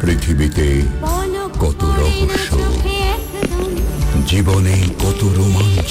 পৃথিবীতে কত রহস্য। জীবনে কত রোমাঞ্চ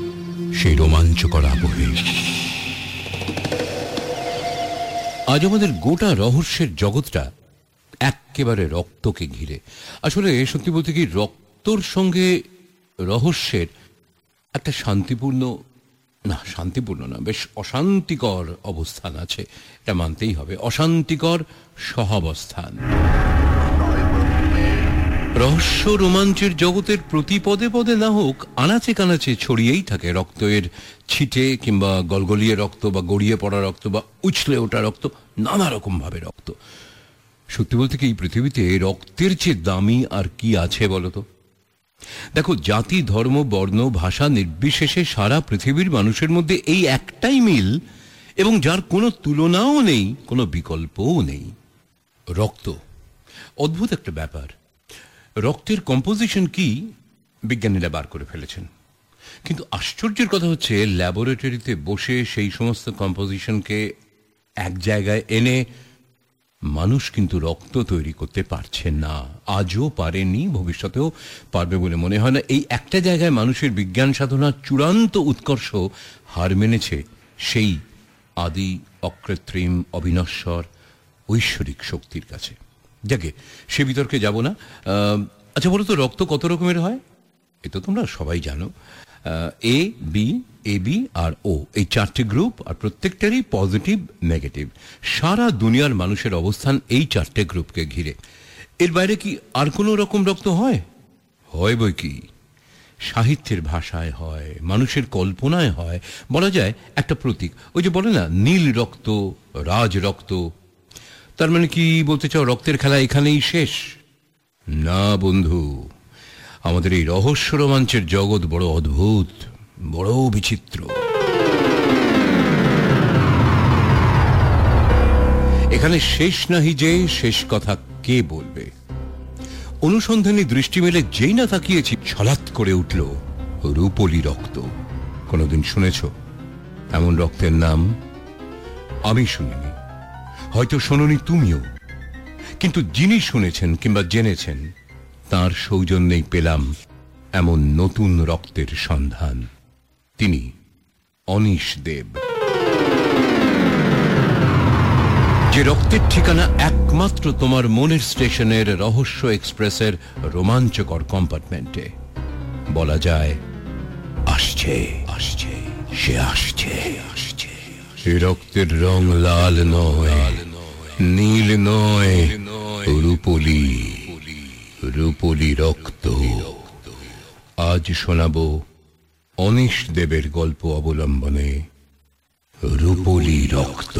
সেই রোমাঞ্চকর আবহে। আজ আমাদের গোটা রহস্যের জগৎটা একেবারে রক্তকে ঘিরে। আসলে সত্যি বলতে কি, রক্তর সঙ্গে রহস্যের একটা শান্তিপূর্ণ, না শান্তিপূর্ণ না, বেশ অশান্তিকর অবস্থান আছে। এটা মানতেই হবে, অশান্তিকর সহাবস্থান। রহস্য রোমাঞ্চের জগতের প্রতি পদে পদে না হোক, আনাচে কানাচে ছড়িয়েই থাকে রক্তের ছিটে কিংবা গলগলিয়ে রক্ত বা গড়িয়ে পড়া রক্ত বা উছলে ওঠা রক্ত, নানা রকম ভাবে রক্ত। সত্যি বলতে কি এই পৃথিবীতে রক্তের চেয়ে দামি আর কি আছে বলতো? দেখো, জাতি, ধর্ম, বর্ণ, ভাষা নির্বিশেষে সারা পৃথিবীর মানুষের মধ্যে এই একটাই মিল এবং যার কোনো তুলনাও নেই, কোনো বিকল্পও নেই। রক্ত, অদ্ভুত একটা ব্যাপার। রক্তের কম্পোজিশন কি বিজ্ঞানীরা বার করে ফেলেছেন। কিন্তু আশ্চর্যের কথা হচ্ছে ল্যাবরেটরিতে বসে সেই সমস্ত কম্পোজিশনকে এক জায়গায় এনে মানুষ কিন্তু রক্ত তৈরি করতে পারছে না। আজও পারেনি, ভবিষ্যতেও পারবে বলে মনে হয় না। এই একটা জায়গায় মানুষের বিজ্ঞান সাধনার চূড়ান্ত উৎকর্ষ হার মেনেছে সেই আদি অকৃত্রিম অবিনশ্বর ঐশ্বরিক শক্তির কাছে। যাকে, সে বিতর্কে যাব না। আচ্ছা বলো তো, রক্ত কত রকমের হয়? এ তো তোমরা সবাই জানো। এ বি এ বি আর ও এই চারটি গ্রুপ আর প্রত্যেকটারই পজিটিভ নেগেটিভ সারা দুনিয়ার মানুষের অবস্থান এই চারটে গ্রুপকে ঘিরে। এর বাইরে কি আর কোনো রকম রক্ত হয়? হয় বই কি? সাহিত্যের ভাষায় হয়, মানুষের কল্পনায় হয়। বলা যায় একটা প্রতীক। ওই যে বলে না, নীল রক্ত, রাজ রক্ত তার মানে কি বলতে চাও, রক্তের খেলা এখানেই শেষ? না, বন্ধু। আমাদের এই রহস্য রোমাঞ্চের জগৎ বড় অদ্ভুত, বড় বিচিত্র। এখানে শেষ নাহি যে, শেষ কথা কে বলবে? অনুসন্ধানী দৃষ্টি মেলে যেই না তাকিয়েছি, ছলাৎ করে উঠল রূপলি রক্ত। কোনোদিন শুনেছ? এমন রক্তের নাম আমি শুনিনি। হয়তো শোনি তুমিও। কিন্তু যিনি শুনেছেন কিংবা জেনেছেন, তার সৌজন্যেই পেলাম এমন নতুন রক্তের সন্ধান। তিনি অনিশ দেব। যে রক্তের ঠিকানা একমাত্র তোমার মনের স্টেশনের রহস্য এক্সপ্রেসের রোমাঞ্চকর কম্পার্টমেন্টে। বলা যায়, আসছে আসছে, সে আসছে আসছে। রক্তের রং লাল নয় নীল নয় রূপলি রূপলি রক্ত আজ শোনাবো অনিশ দেবের গল্প অবলম্বনে রূপলি রক্ত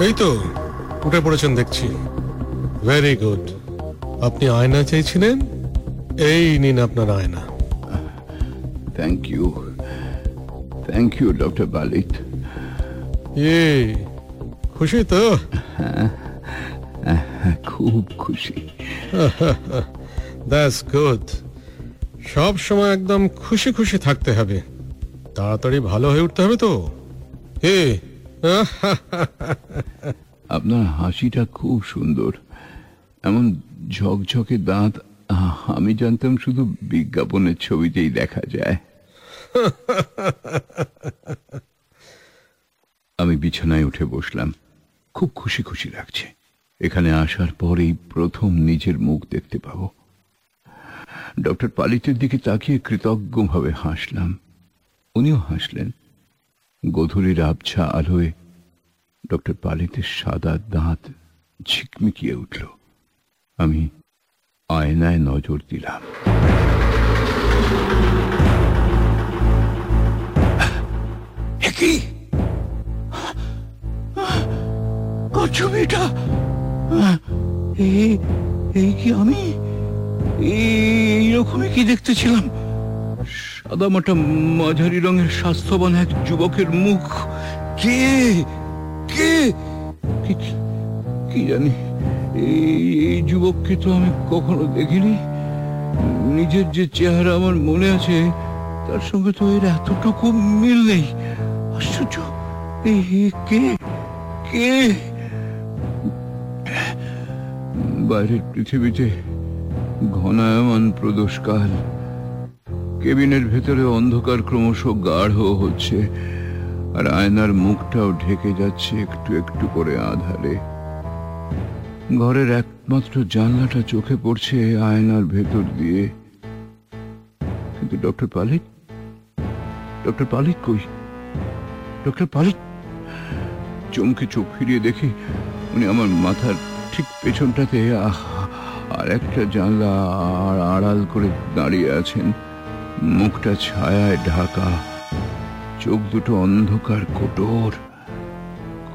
এই তো। উঠে পড়েছেন দেখছি। ভেরি গুড আপনি আয়না চাইছিলেন এই নিন আপনার আয়না। Thank you thank you doctor Palit এ খুশি তো? খুব খুশি। দ্যাটস গুড সব সময় একদম খুশি খুশি থাকতে হবে। তাড়াতাড়ি ভালো হয়ে উঠতে হবে তো। এ আপনার হাসিটা খুব সুন্দর। এমন ঝকঝকে দাঁত আমি জানতাম শুধু বিজ্ঞাপনের ছবিতেই দেখা যায়। আমি বিছানায় উঠে বসলাম। খুব খুশি খুশি লাগছে। এখানে আসার পরেই প্রথম নিজের মুখ দেখতে পাবো। ডক্টর পালিতের দিকে তাকিয়ে কৃতজ্ঞভাবে হাসলাম। উনিও হাসলেন। গধূলির আবছা আলোয় ডক্টর পালিতের সাদা দাঁত ঝিকমিকিয়ে উঠল। আমি আয়নায় নজর দিলাম। কি? ছবিটা এই আমি? এইরকমই কি দেখতেছিলাম? সাদা মাটা মাঝারি রঙের স্বাস্থ্যবান এক যুবকের মুখ। কে? কে? কি জানি? এই যুবককে তো আমি কখনো দেখিনি। নিজের যে চেহারা আমার মনে আছে, তার সঙ্গে তো এর এতটুকু মিল নেই। আশ্চর্য! কে? কে? বাইরের পৃথিবীতে ঘনায়মান প্রদোষকাল। কেবিনের ভেতরে অন্ধকার ক্রমশ গাঢ় হচ্ছে। আর আয়নার মুখটাও ঢেকে যাচ্ছে একটু একটু করে আধারে। ঘরের একমাত্র জানলাটা চোখে পড়ছে আয়নার ভেতর দিয়ে। কিন্তু ডক্টর পালিক? ডক্টর পালিক কই? ডক্টর পালিক? চমকে চোখ ফিরিয়ে দেখি উনি আমার মাথার ঠিক পেছনটাতে আর একটা জানলা আর আড়াল করে দাঁড়িয়ে আছেন। মুখটা ছায়ায় ঢাকা। চোখ দুটো অন্ধকার কোটর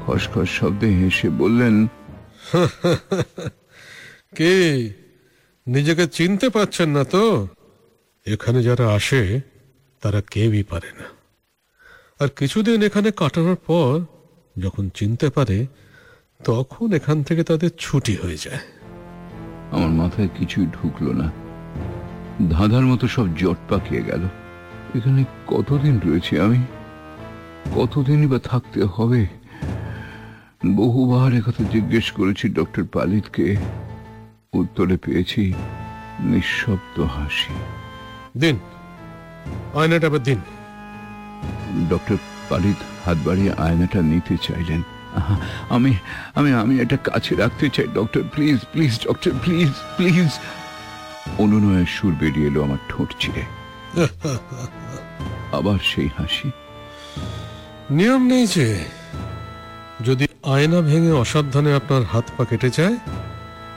খসখস শব্দে হেসে বললেন কে? নিজেকে চিনতে পারছেন না তো? এখানে যারা আসে তারা কেউই পারে না। আর কিছুদিন এখানে কাটানোর পর যখন চিনতে পারে তখন এখান থেকে তাদের ছুটি হয়ে যায়। আমার মাথায় কিছুই ঢুকলো না। ধাঁধার মতো সব জট পাকিয়ে গেল। এখানে কতদিন রয়েছি আমি? কতদিনই বা থাকতে হবে? বহুবার একথা জিজ্ঞেস করেছি ডক্টর পালিতকে। উত্তরে পেয়েছি নিঃশব্দ হাসি। দিন। আয়নাটা আবার দিন। ডক্টর পালিত হাত বাড়িয়ে আয়নাটা নিতে চাইলেন। আমি আমি আমি এটা কাছে রাখতে চাই। Doctor please please doctor please please. অনুনয়ের সুর বেরিয়ে এলো আমার ঠোঁট চিরে আবার সেই হাসি। নিয়ম নেই যে যদি আয়না ভেঙে অসাবধানে আপনার হাত পা কেটে যায়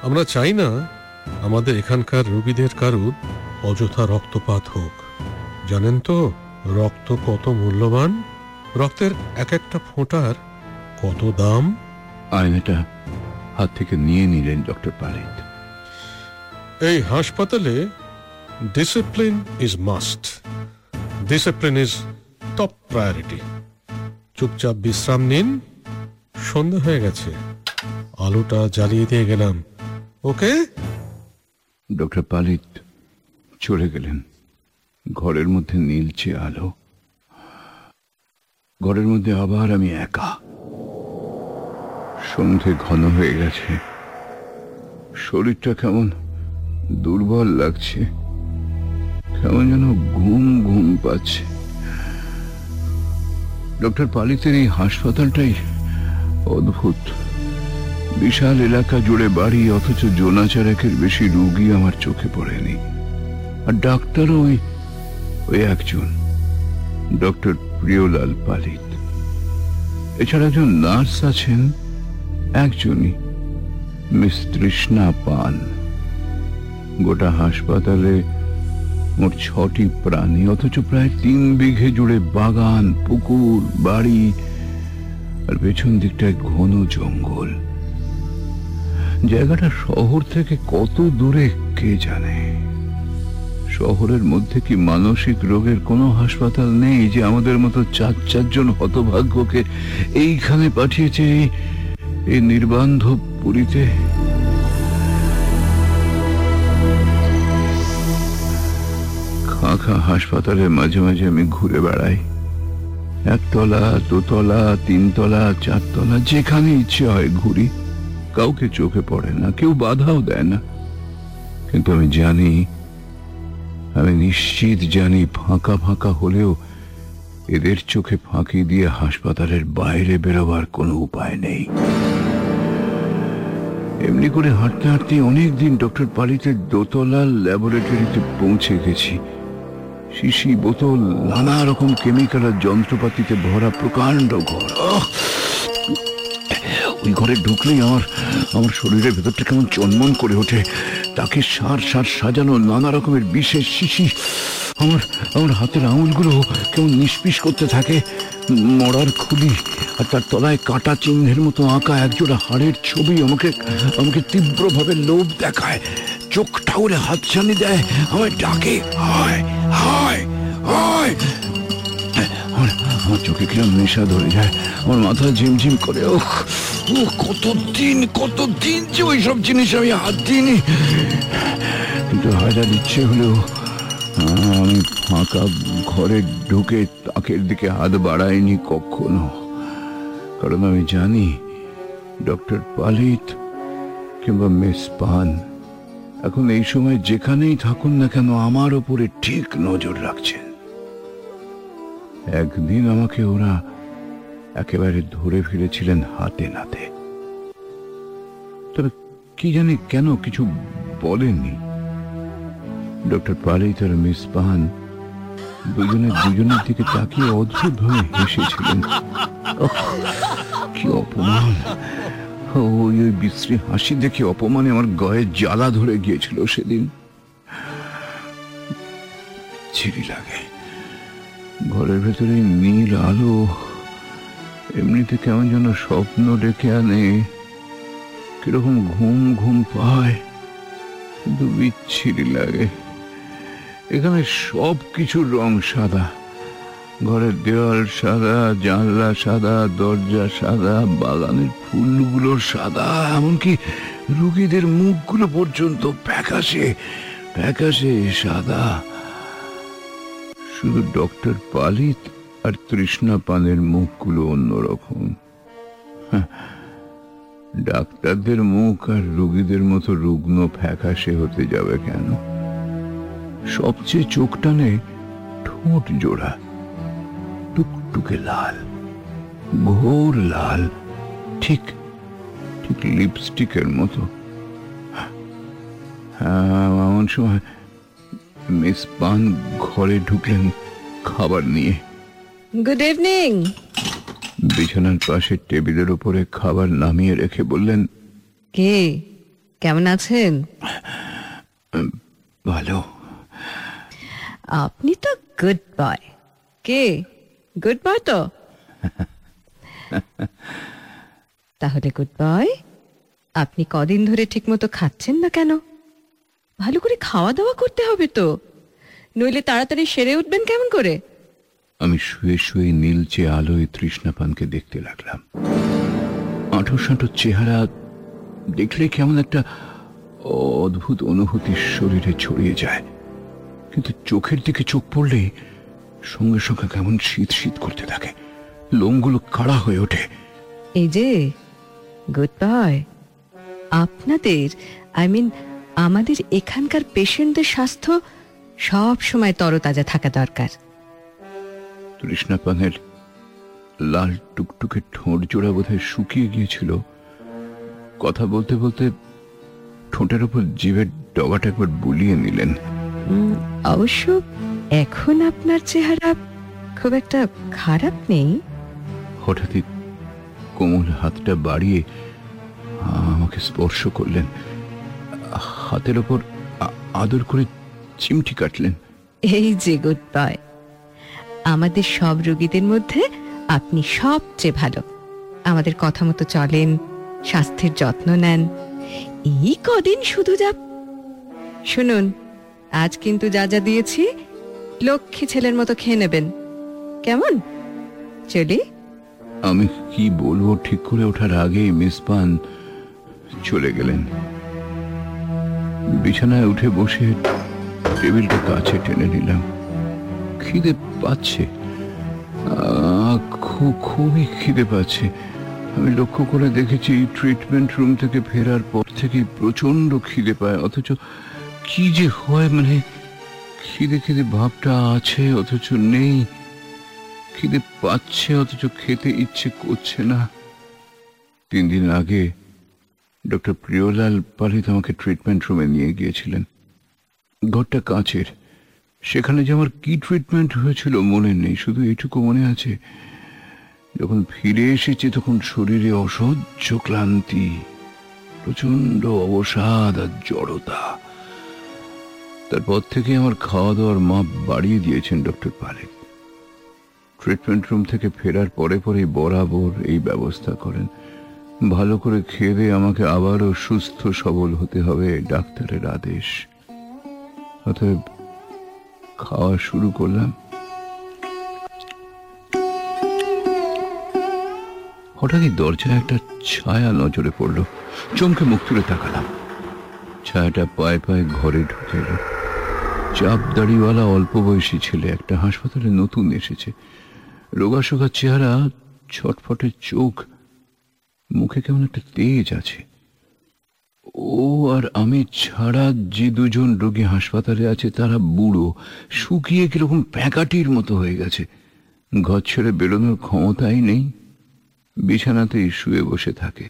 আমরা চাই না আমাদের এখানকার রোগীদের কারুর অযথা রক্তপাত হোক। জানেন তো রক্ত কত মূল্যবান? রক্তের এক একটা ফোঁটার কত দাম? আয়নাটা হাত থেকে নিয়ে নিলেন ডক্টর পালিত। এই হাসপাতালে discipline is must discipline is top priority চুপচাপ বিশ্রাম নিন। সন্ধে হয়ে গেছে। আলোটা জ্বালিয়ে দিয়ে গেলাম। ওকে? ডক্টর পালিত চলে গেলেন। ঘরের মধ্যে নীলচে আলো। ঘরের মধ্যে আবার আমি একা। সন্ধে ঘন হয়ে গেছে। শরীরটা কেমন দুর্বল লাগছে। কেমন যেন ঘুম ঘুম পাচ্ছে। ডক্টর পালিতের এই হাসপাতালটাই অদ্ভুত। বিশাল এলাকা জুড়ে বাড়ি, অথচ জোনাচারেকের বেশি রুগী আমার চোখে পড়েনি। আর ডাক্তারও ওই ওই একজন, ডক্টর প্রিয়লাল পালিত। এছাড়া একজন নার্স আছেন, একজনই মিস তৃষ্ণা পান গোটা হাসপাতালে মোট ছটি প্রাণী, অথচ প্রায় তিন বিঘে জুড়ে বাগান, পুকুর, বাড়ি আর পেছন দিকটায় ঘন জঙ্গল। জায়গাটা শহর থেকে কত দূরে, কে জানে? শহরের মধ্যে কি মানসিক রোগের কোনো হাসপাতাল নেই যে আমাদের মতো চার চারজন হতভাগ্যকে এইখানে পাঠিয়েছে এই নির্বান্ধব পুরীতে খাঁ হাসপাতালে মাঝে মাঝে আমি ঘুরে বেড়াই। একতলা, দোতলা, তিনতলা, চারতলা, যেখানে ইচ্ছে হয় ঘুরি। কাউকে চোখে পড়ে না, কেউ বাধাও দেয় না। কিন্তু আমি জানি, আমি নিশ্চিত জানি ফাঁকা ফাঁকা হলেও এদের চোখে ফাঁকি দিয়ে হাসপাতালের বাইরে বেরোবার কোনো উপায় নেই। এমনি করে হাঁটতে হাঁটতে অনেক দিন ডক্টর পালিতের দোতলা ল্যাবরেটরিতে পৌঁছে গেছি। শিশি, বোতল, নানা রকম কেমিক্যাল আর যন্ত্রপাতিতে ভরা প্রকাণ্ড ঘর। ওই ঘরে ঢুকলেই আমার আমার শরীরের ভেতরটা কেমন চনমন করে ওঠে। তাকে সার সার সাজানো নানা রকমের বিশেষ শিশি। আমার আমার হাতের আঙুলগুলো কেমন নিষ্পিস করতে থাকে। মরার খুলি আর তার তলায় কাটা চিহ্নের মতো আঁকা একজোড়া হাড়ের ছবি আমাকে আমাকে তীব্রভাবে লোভ দেখায়। চোখ ঠাউরে হাতছানি দেয়, আমায় ডাকে, হায়! হায়। আমার চোখে কিরম নেশা ধরে যায়। আমার মাথা ঝিমঝিম করে। ও কতদিন কতদিন যে ওই সব জিনিস আমি হাত দিইনি। কিন্তু হাজার ইচ্ছে হলেও, আমি ফাঁকা ঘরে ঢুকে তাকের দিকে হাত বাড়াইনি কখনো। কারণ আমি জানি, ডক্টর পালিত কিংবা মিস পান, এখন এই সময় যেখানেই থাকুন না কেন আমার ওপরে ঠিক নজর রাখছেন। একদিন আমাকে ওরা একেবারে ধরে ফিরেছিলেন হাতে নাতে। তবে কি জানি কেন কিছু বলেননি। ডক্টর পালেই তার মিস পান। দুজনে দুজনের দিকে তাকিয়ে অদ্ভুত ভাবে হেসেছিলেন কি অপমান। ওই ওই বিশ্রী হাসি দেখে অপমানে আমার গায়ে জ্বালা ধরে গিয়েছিল সেদিন। ছিড়ি লাগে। ঘরের ভেতরে নীল আলো এমনিতে কেমন যেন স্বপ্ন ডেকে আনে। কীরকম ঘুম ঘুম পায়, কিন্তু বিচ্ছিরি লাগে। এখানে সব কিছুর রং সাদা। ঘরের দেওয়াল সাদা, জানলা সাদা, দরজা সাদা, বাগানের ফুলগুলো সাদা, এমনকি রুগীদের মুখগুলো পর্যন্ত প্যাকাশে প্যাকাশে সাদা। শুধু ডক্টর পালিত আর তৃষ্ণা পানের মুখগুলো অন্যরকম। ডাক্তারদের মুখ আর রোগীদের মতো রুগ্ন ফ্যাকাশে হতে যাবে কেন? সবচেয়ে চোখ টানে ঠোঁট জোড়া, টুকটুকে লাল, ঘোর লাল, ঠিক ঠিক লিপস্টিকের মতো। হ্যাঁ এমন সময় মিস পান ঘরে ঢুকলেন খাবার নিয়ে। গুড ইভিনিং বিছানার পাশে টেবিলের উপরে খাবার নামিয়ে রেখে বললেন কে? কেমন আছেন? ভালো। আপনি তো গুড বয় কে? গুড বয় তো? তাহলে গুড বয় আপনি কদিন ধরে ঠিকমতো খাচ্ছেন না কেন? ভালো করে খাওয়া দাওয়া করতে হবে তো। নইলে তাড়াতাড়ি সেরে উঠবেন কেমন করে? আমি শুয়ে শুয়ে নীলচে আলোয় তৃষ্ণা পানকে দেখতে লাগলাম। সাঁটো চেহারা দেখলে কেমন একটা অদ্ভুত অনুভূতি শরীরে ছড়িয়ে যায়। কিন্তু চোখের দিকে চোখ পড়লেই সঙ্গে সঙ্গে কেমন শীত শীত করতে থাকে। লোমগুলো কাড়া হয়ে ওঠে। এই যে গুড বয়। আপনাদের আই মিন আমাদের এখানকার পেশেন্টদের স্বাস্থ্য সব সময় তরতাজা থাকা দরকার। তৃষ্ণাপানের লাল টুকটুকে ঠোঁট জোড়া বোধহয় শুকিয়ে গিয়েছিল। কথা বলতে বলতে ঠোঁটের উপর জিভের ডগাটা একবার বুলিয়ে নিলেন। অবশ্য এখন আপনার চেহারা খুব একটা খারাপ নেই। হঠাৎই কোমল হাতটা বাড়িয়ে আমাকে স্পর্শ করলেন। হাতের ওপর আদর করে চিমটি কাটলেন। এই যে গুড বয় আমাদের সব রোগীদের মধ্যে আপনি সবচেয়ে ভালো। আমাদের কথা মতো চলেন স্বাস্থ্যের যত্ন নেন। এই কদিন শুধু যা শুনুন আজ কিন্তু যা যা দিয়েছি লক্ষ্মী ছেলের মতো খেয়ে নেবেন। কেমন? চলি। আমি কি বলব ঠিক করে ওঠার আগে মিস পান চলে গেলেন। বিছানায় উঠে বসে টেবিলটা কাছে টেনে নিলাম। খিদে পাচ্ছে। খুবই খিদে পাচ্ছে। আমি লক্ষ্য করে দেখেছি ট্রিটমেন্ট রুম থেকে ফেরার পর থেকে প্রচণ্ড খিদে পায়। অথচ কি যে হয় মানে খিদে খিদে ভাবটা আছে, অথচ নেই। খিদে পাচ্ছে, অথচ খেতে ইচ্ছে করছে না। তিন দিন আগে ডক্টর প্রিয়লাল পালিত আমাকে ট্রিটমেন্ট রুমে নিয়ে গিয়েছিলেন। ঘরটা কাঁচের। সেখানে যে আমার কি ট্রিটমেন্ট হয়েছিল মনে নেই, শুধু এইটুকু মনে আছে, যখন ফিরে এসেছি তখন শরীরে অসহ্য ক্লান্তি প্রচণ্ড অবসাদ আর জড়তা। তারপর থেকে আমার খাওয়া দাওয়ার মাপ বাড়িয়ে দিয়েছেন ডক্টর পালেক। ট্রিটমেন্ট রুম থেকে ফেরার পরে পরেই বরাবর এই ব্যবস্থা করেন। ভালো করে খেয়ে দিয়ে আমাকে আবারও সুস্থ সবল হতে হবে, ডাক্তারের আদেশ। অতএব খাওয়া শুরু করলাম। হঠাৎই দরজায় একটা ছায়া নজরে পড়ল। চমকে মুখ তুলে তাকালাম। ছায়াটা পায়ে পায়ে ঘরে ঢুকে এলো। চাপ দাড়িওয়ালা অল্প বয়সী ছেলে একটা হাসপাতালে নতুন এসেছে। রোগাশোগা চেহারা ছটফটে চোখ মুখে কেমন একটা তেজ আছে। ও আর আমি ছাড়া যে দুজন রোগী হাসপাতালে আছে তারা বুড়ো শুকিয়ে কীরকম প্যাকাটির মতো হয়ে গেছে। ঘর ছেড়ে বেরোনোর ক্ষমতাই নেই। বিছানাতেই শুয়ে বসে থাকে।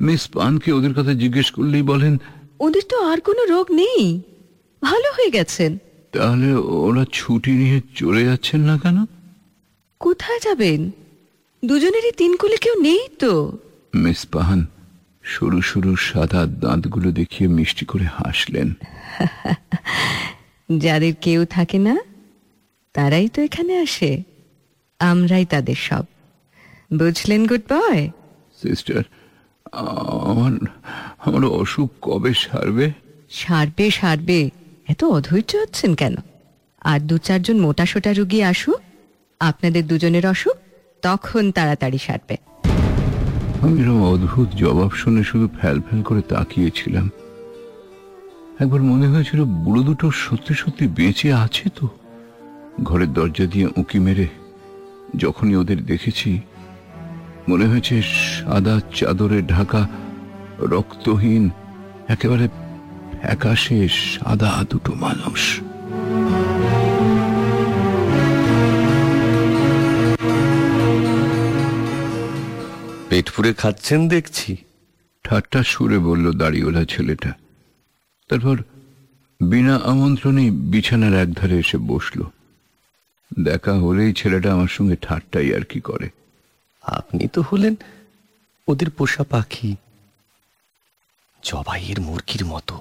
মিস পানকে ওদের কথা জিজ্ঞেস করলেই বলেন ওদের তো আর কোনো রোগ নেই। ভালো হয়ে গেছেন। তাহলে ওরা ছুটি নিয়ে চলে যাচ্ছেন না কেন? কোথায় যাবেন? দুজনেরই তিন কুলে কেউ নেই তো। মিস পাহান সরু সরু সাদা দাঁতগুলো দেখিয়ে মিষ্টি করে হাসলেন। যাদের কেউ থাকে না তারাই তো এখানে আসে। আমরাই তাদের সব। বুঝলেন গুড বয় সিস্টার আমার আমার অসুখ কবে সারবে? সারবে সারবে। এত অধৈর্য হচ্ছেন কেন? আর দু চারজন মোটা সোটা রুগী আসুক আপনাদের দুজনের অসুখ তখন তাড়াতাড়ি সারবে। আমি অদ্ভুত জবাব শুনে শুধু ফ্যাল ফ্যাল করে তাকিয়েছিলাম। একবার মনে হয়েছিল বুড়ো দুটো সত্যি সত্যি বেঁচে আছে তো। ঘরের দরজা দিয়ে উঁকি মেরে যখনই ওদের দেখেছি, মনে হয়েছে সাদা চাদরে ঢাকা রক্তহীন, একেবারে ফ্যাকাশে সাদা দুটো মানুষ। পেট পুরে খাচ্ছেন দেখছি। ঠাট্টা সুরে বলল দাড়িওয়ালা ছেলেটা। তারপর বিনা আমন্ত্রণে বিছানার একধারে এসে বসল। দেখা হলেই ছেলেটা আমার সঙ্গে ঠাট্টাই আর কি করে। আপনি তো হলেন ওদের পোষা পাখি। জবাইয়ের মুরগির মতো।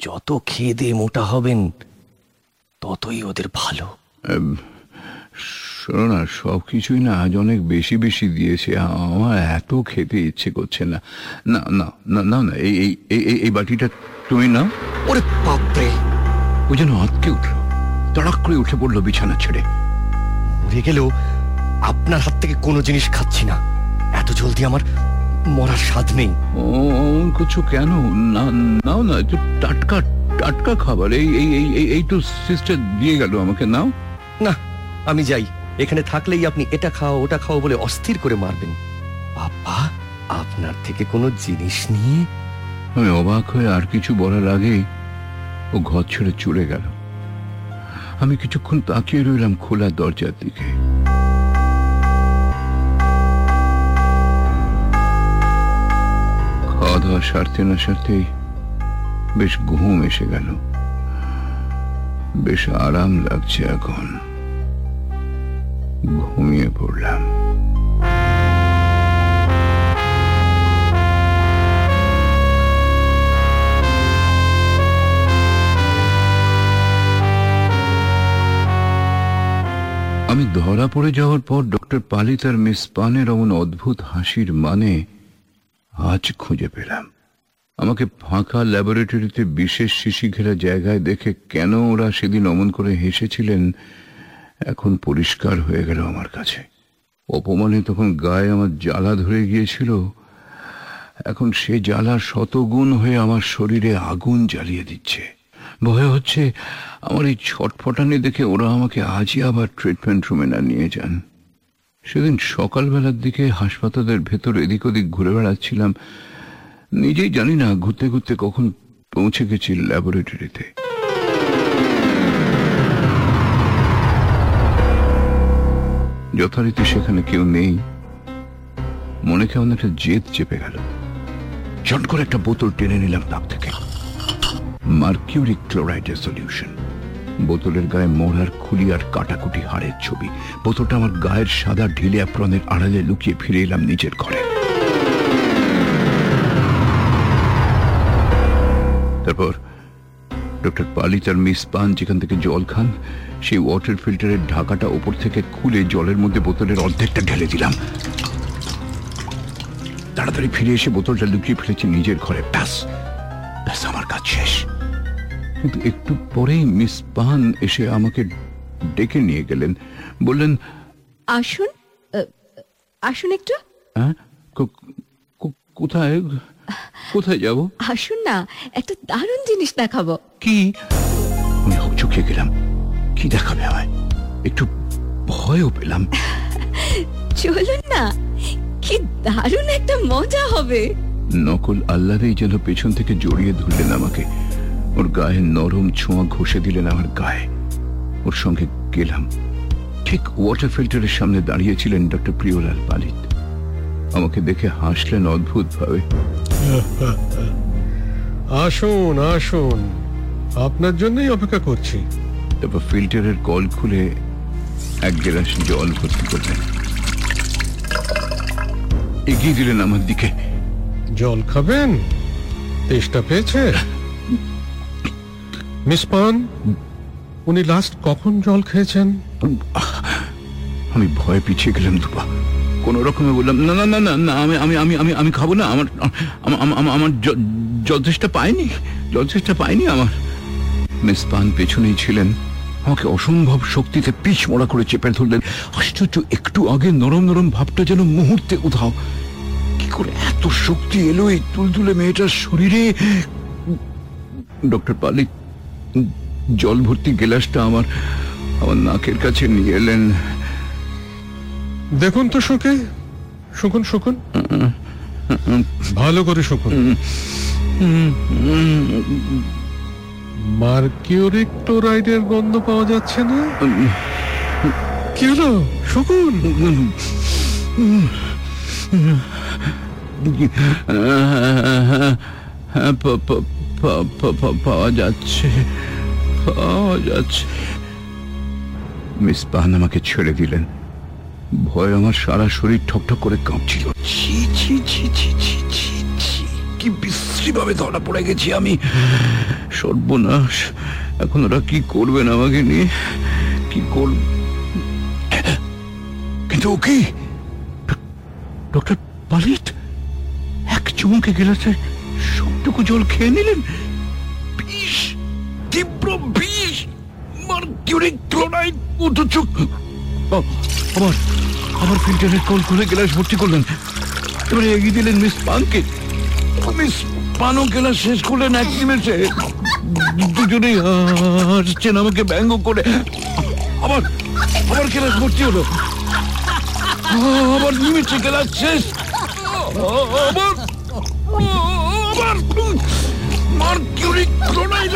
যত খেয়ে দিয়ে মোটা হবেন ততই ওদের ভালো। শোনো না সব কিছুই না আজ অনেক বেশি বেশি দিয়েছে। আমার এত খেতে ইচ্ছে করছে না। না না না না না এই এই এই- এই বাটিটা তুমি নাও। ওরে বাপরে। ও যেন আটকে উঠল তাড়াক করে উঠে পড়ল বিছানা ছেড়ে। মরে গেলেও আপনার হাত থেকে কোনো জিনিস খাচ্ছি না। এত জলদি আমার মরার স্বাদ নেই। অমন কেন? না নাও না একটু টাটকা টাটকা খাবার। এই এই এই- এই তো সিস্টার দিয়ে গেল আমাকে নাও। না আমি যাই। এখানে থাকলেই আপনি এটা খাও, ওটা খাও বলে অস্থির করে মারবেন। বাবা, আপনার থেকে কোনো জিনিস নিয়ে? আমি অবাক হয়ে আর কিছু বলার আগেই ও ঘর ছেড়ে চলে গেল। আমি কিছুক্ষণ তাকিয়ে রইলাম খোলা দরজার দিকে। খাওয়া দাওয়া সারতে না সারতেই বেশ ঘুম এসে গেল। বেশ আরাম লাগছে এখন। ঘুমিয়ে পড়লাম। আমি ধরা পড়ে যাওয়ার পর ডক্টর পালিত আর মিস পানের অমন অদ্ভুত হাসির মানে আজ খুঁজে পেলাম। আমাকে ফাঁকা ল্যাবরেটরিতে বিশেষ শিশি ঘেরা জায়গায় দেখে কেন ওরা সেদিন অমন করে হেসেছিলেন এখন পরিষ্কার হয়ে গেল আমার কাছে। অপমানে তখন গায়ে আমার জ্বালা ধরে গিয়েছিল। এখন সে জ্বালা শতগুণ হয়ে আমার শরীরে আগুন জ্বালিয়ে দিচ্ছে। ভয় হচ্ছে আমার এই ছটফটানি দেখে ওরা আমাকে আজই আবার ট্রিটমেন্ট রুমে না নিয়ে যান। সেদিন সকালবেলার দিকে হাসপাতালের ভেতর এদিক ওদিক ঘুরে বেড়াচ্ছিলাম। নিজেই জানি না ঘুরতে ঘুরতে কখন পৌঁছে গেছি ল্যাবরেটরিতে যথারীতি সেখানে কেউ নেই। মনে কেমন একটা জেদ চেপে গেল। চট করে একটা বোতল টেনে নিলাম তাক থেকে। মার্কিউরি ক্লোরাইডের সলিউশন। বোতলের গায়ে মোড়ার খুলি আর কাটাকুটি হাড়ের ছবি। বোতলটা আমার গায়ের সাদা ঢিলে অ্যাপ্রনের আড়ালে লুকিয়ে ফিরে এলাম নিজের ঘরে। তারপর ডক্টর পালি তার মিস পান যেখান থেকে জল খান সেই ওয়াটার ফিল্টারের ঢাকাটা ওপর থেকে খুলে জলের মধ্যে বোতলের অর্ধেকটা ঢেলে দিলাম। তাড়াতাড়ি ফিরে এসে বোতলটা লুকিয়ে ফেলেছি নিজের ঘরে। ব্যাস ব্যাস আমার কাজ শেষ। কিন্তু একটু পরেই মিস পান এসে আমাকে ডেকে নিয়ে গেলেন। বললেন আসুন আসুন একটু। হ্যাঁ? কোথায়? কোথায় যাব? আসুন না একটা দারুণ জিনিস দেখাবো। কি? আমি হকচকিয়ে গেলাম। কি দেখাবে আমায়? একটু ভয়ও পেলাম। চলুন না কি দারুণ একটা মজা হবে। নকল আল্লাহই যেন পেছন থেকে জড়িয়ে ধরলেন আমাকে। ওর গায়ে নরম ছোঁয়া ঘষে দিলেন আমার গায়ে। ওর সঙ্গে গেলাম। ঠিক ওয়াটার ফিল্টারের সামনে দাঁড়িয়েছিলেন ডক্টর প্রিয়লাল পালিত। আমাকে দেখে হাসলেন অদ্ভুত ভাবে আসুন আসুন। আপনার জন্যই অপেক্ষা করছি। তারপর ফিল্টারের কল খুলে এক গ্লাস জল ভর্তি করলেন এগিয়ে দিলেন আমার দিকে। জল খাবেন? তেষ্টা পেয়েছে? মিস পান উনি লাস্ট কখন জল খেয়েছেন? আমি ভয় পিছিয়ে গেলাম দুপা কোন রকমে বললাম না না না না না আমি আমি আমি আমি আমি খাব না আমার আমার- যথেষ্ট পাইনি যথেষ্ট পাইনি আমার। মিস পান পেছনেই ছিলেন। আমাকে অসম্ভব শক্তিতে পিছ মোড়া করে চেপে ধরলেন। আশ্চর্য একটু আগে নরম নরম ভাবটা যেন মুহূর্তে উধাও। কি করে এত শক্তি এলো এই তুলতুলে মেয়েটার শরীরে? ডক্টর পালি জল ভর্তি গেলাসটা আমার আমার নাকের কাছে নিয়ে এলেন। দেখুন তো শুকে শুকুন শুকুন। ভালো করে শুকুন। মার্কিউরিক ক্লোরাইডের গন্ধ পাওয়া যাচ্ছে না কি হলো শুকুন হ্যাঁ, পাওয়া যাচ্ছে পাওয়া যাচ্ছে মিস পান আমাকে ছেড়ে দিলেন ভয় আমার সারা শরীর ঠকঠক করে কাঁপছিল ছি ছি ছি ছি ছি ছি কি বিশ্রী ভাবে ধরা পড়ে গেছি আমি সর্বনাশ এখন ওরা কি করবেন আমাকে নিয়ে কি কর কিন্তু ও কি ডক্টর পালিত এক চমকে গেলাছে সবটুকু জল খেয়ে নিলেন বিষ তীব্র বিষ মার্কিউরি ক্লোরাইড অথচ আ- আবার আবার ফিল্টারের কল খুলে গ্লাস ভর্তি করলেন এবারে এগিয়ে দিলেন মিস পানকে মিস পানও গ্লাস শেষ করলেন এক নিমেষে দুজনেই হাসছেন আমাকে ব্যঙ্গ করে। আবার আবার ক্লাস ভর্তি হলো। আবার নিমেষে ক্লাস শেষ। আবার আবার মার্কিউরি ক্লোরাইড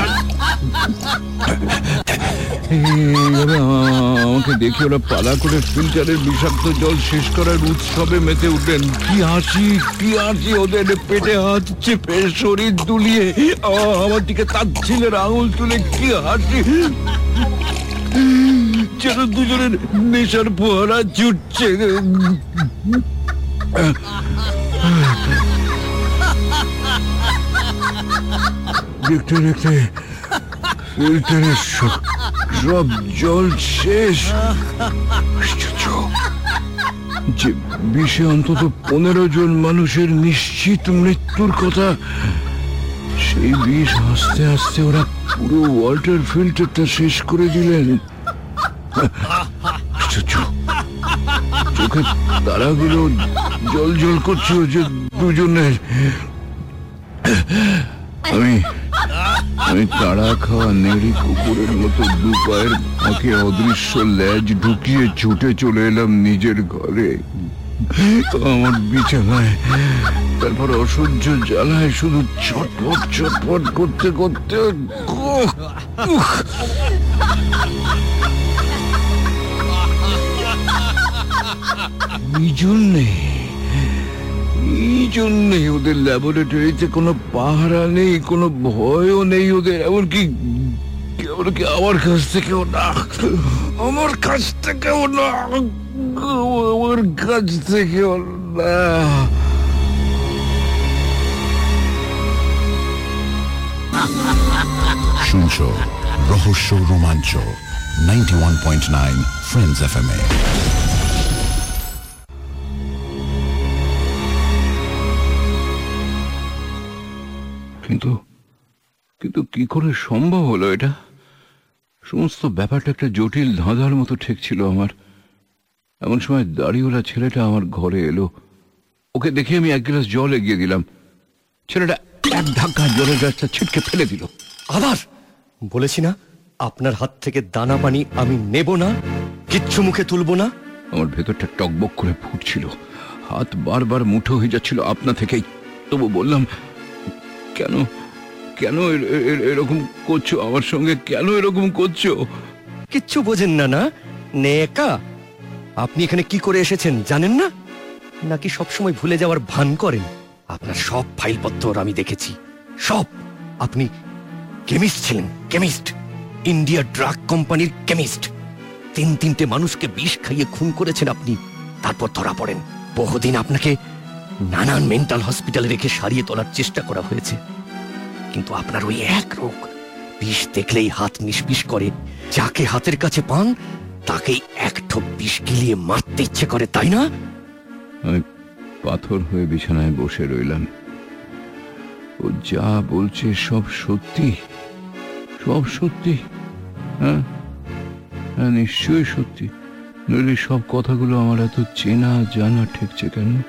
আমাকে দেখে ওরা পালা করে ফিল্টারের বিষাক্ত জল শেষ করার উৎসবে মেতে উঠলেন। কি হাসি কি হাসি, ওদের পেটে হাত চেপে শরীর দুলিয়ে আমার দিকে তার ছেলের আঙুল তুলে, কি হাসি। যেন দুজনের নেশার ফোয়ারা ছুটছে দেখতে দেখতে ফিল্টারের সব জল শেষ আশ্চর্য যে বিষে অন্তত পনেরো জন মানুষের নিশ্চিত মৃত্যুর কথা সেই বিষ আস্তে আস্তে ওরা পুরো ওয়াটার ফিল্টারটা শেষ করে দিলেন চোখের তারাগুলো জল জল করছে যে দুজনের আমি তাড়া খাওয়া নেড়ি কুকুরের মতো দু পায়ের ফাঁকে অদৃশ্য ল্যাজ ঢুকিয়ে ছুটে চলে এলাম নিজের ঘরে। আমার বিছানায়, তারপর অসহ্য জ্বালায় শুধু ছটফট ছটফট করতে করতে জন্যে এই জন্যে ওদের ল্যাবরেটরিতে কোনো পাহারা নেই, কোনো ভয়ও নেই ওদের, এমনকি এমনকি আমার কাছ থেকেও না। আমার কাছ থেকেও না। আমার কাছ থেকেও না। শুনছো রহস্য রোমাঞ্চ ninety one point nine Friends F M এ কিন্তু কিন্তু কি করে সম্ভব হলো এটা? সমস্ত ব্যাপারটা একটা জটিল ধাঁধার মতো ঠেকছিল আমার। এমন সময় দাড়িওয়ালা ছেলেটা আমার ঘরে এলো। ওকে দেখে আমি এক গ্লাস জল এগিয়ে দিলাম। ছেলেটা এক ধাক্কা জলের গ্লাসটা ছিটকে ফেলে দিল। আবার? বলেছি না আপনার হাত থেকে দানা পানি আমি নেব না কিচ্ছু মুখে তুলবো না? আমার ভেতরটা টকবক করে ফুটছিল। হাত বারবার মুঠো হয়ে যাচ্ছিল আপনা থেকেই। তবু বললাম কেন? কেন এরকম করছ? আমার সঙ্গে কেন এরকম করছ? কিচ্ছু বোঝেন না না? নেকা আপনি এখানে কি করে এসেছেন, জানেন না? নাকি সবসময় ভুলে যাওয়ার ভান করেন? আপনার সব ফাইলপত্র আমি দেখেছি। সব। আপনি কেমিস্ট ছিলেন, কেমিস্ট। ইন্ডিয়া ড্রাগ কোম্পানির কেমিস্ট। তিন তিনটে মানুষকে বিষ খাইয়ে খুন করেছেন আপনি। তারপর ধরা পড়েন। বহুদিন আপনাকে নানান মেন্টাল হসপিটালে রেখে সারিয়ে তোলার চেষ্টা করা হয়েছে। কিন্তু আপনার ওই এক রোগ বিষ দেখলেই হাত নিষ্পিস করে। যাকে হাতের কাছে পান, তাকেই এক ঠোপ বিষ গিলিয়ে মারতে ইচ্ছে করে, তাই না? আমি পাথর হয়ে বিছানায় বসে রইলাম। ও যা বলছে সব সত্যি। সব সত্যি। হ্যাঁ? হ্যাঁ নিশ্চয়ই সত্যি। নইলে সব কথাগুলো আমার এত চেনা জানা ঠেকছে কেন?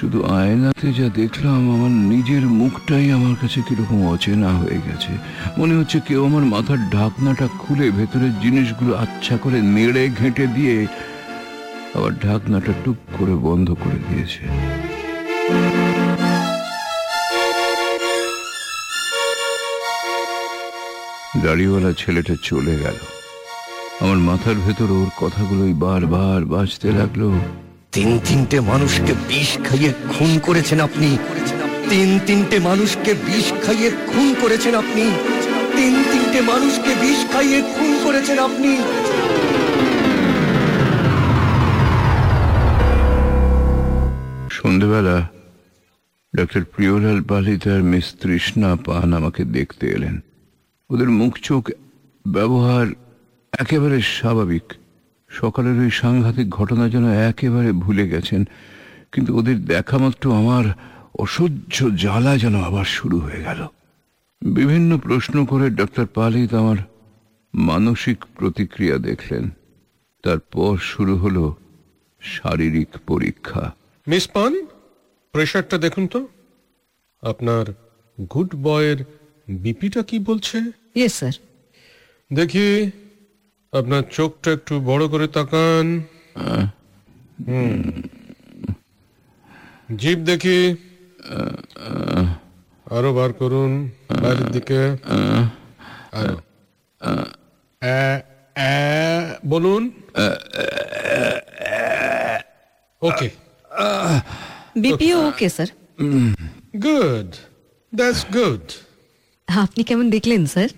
শুধু আয়নাতে যা দেখলাম, আমার নিজের মুখটাই আমার কাছে কীরকম অচেনা হয়ে গেছে। মনে হচ্ছে কেউ আমার মাথার ঢাকনাটা খুলে ভেতরের জিনিসগুলো আচ্ছা করে নেড়ে ঘেঁটে দিয়ে আবার ঢাকনাটা টুক করে বন্ধ করে দিয়েছে। দাড়িওয়ালা ছেলেটা চলে গেল। আমার মাথার ভেতর ওর কথাগুলোই বারবার বাজতে লাগল। তিন তিনটে মানুষকে বিষ খাইয়ে খুন করেছেন আপনি। তিন তিনটে মানুষকে বিষ খাইয়ে খুন করেছেন আপনি। তিন তিনটে মানুষকে বিষ খাইয়ে খুন করেছেন আপনি। সন্ধেবেলা ডক্টর প্রিয়লাল পালি তার মিস তৃষ্ণা পান আমাকে দেখতে এলেন। ওদের মুখ চোখ ব্যবহার একেবারে স্বাভাবিক। সকালের ওই সাংঘাতিক ঘটনা যেন একেবারে ভুলে গেছেন কিন্তু ওদের দেখা মাত্র আমার অসহ্য জ্বালা যেন আবার শুরু হয়ে গেল। বিভিন্ন প্রশ্ন করে ডক্টর পালিত আমার মানসিক প্রতিক্রিয়া দেখলেন। তারপর শুরু হলো শারীরিক পরীক্ষা। মিস পান প্রেশারটা দেখুন তো। আপনার গুড বয়ের বিপিটা কি বলছে? ইয়েস স্যার দেখি। আপনার চোখটা একটু বড় করে তাকান। হুম। জিভ দেখি। আরও বার করুন বাইরের দিকে। আরও বলুন। Okay. BPO okay sir. Good that's good. আপনি কেমন দেখলেন স্যার?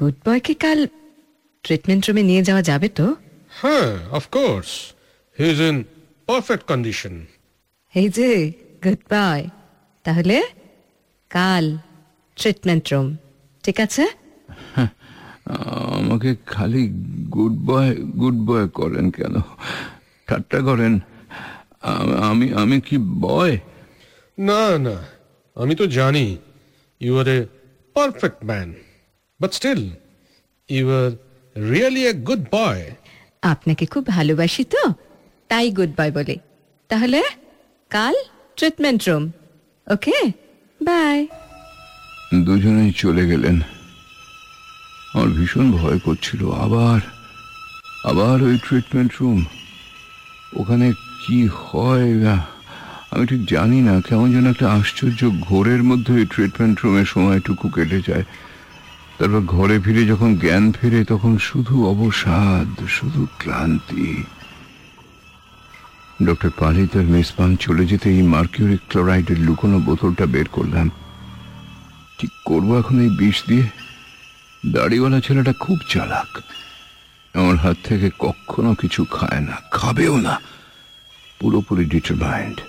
গুড বয়কে কাল ট্রিটমেন্ট রুমে নিয়ে যাওয়া যাবে তো? হ্যাঁ of course he is in perfect condition এই যে গুড বাই তাহলে কাল ট্রিটমেন্ট রুম ঠিক আছে? আমাকে খালি গুড বয় গুড বয় করেন কেন? ঠাট্টা করেন। আমি আমি কি বয় না না আমি তো জানি you are a perfect man but still you are really a good boy আপনাকে খুব ভালোবাসি তো তাই গুড বাই বলে। তাহলে কাল ট্রিটমেন্ট রুম ওকে? বাই দুজনেই চলে গেলেন। আমার ভীষণ ভয় করছিল। আবার আবার ওই ট্রিটমেন্ট রুম ওখানে কি হয় আমি ঠিক জানি না কেমন যেন একটা আশ্চর্য ঘোরের মধ্যে ওই ট্রিটমেন্ট রুমের সময়টুকু কেটে যায়। তারপর ঘরে ফিরে যখন জ্ঞান ফিরে তখন শুধু অবসাদ শুধু ক্লান্তি। ডক্টর পালি তার মেসপান চলে যেতে এই মার্কিউরিক ক্লোরাইডের লুকোনো বোতলটা বের করলাম। ঠিক করব এখন এই বিষ দিয়ে? দাড়িওয়ালা ছেলেটা খুব চালাক। আমার হাত থেকে কখনো কিছু খায় না খাবেও না। পুরোপুরি ডিটারমাইন্ড।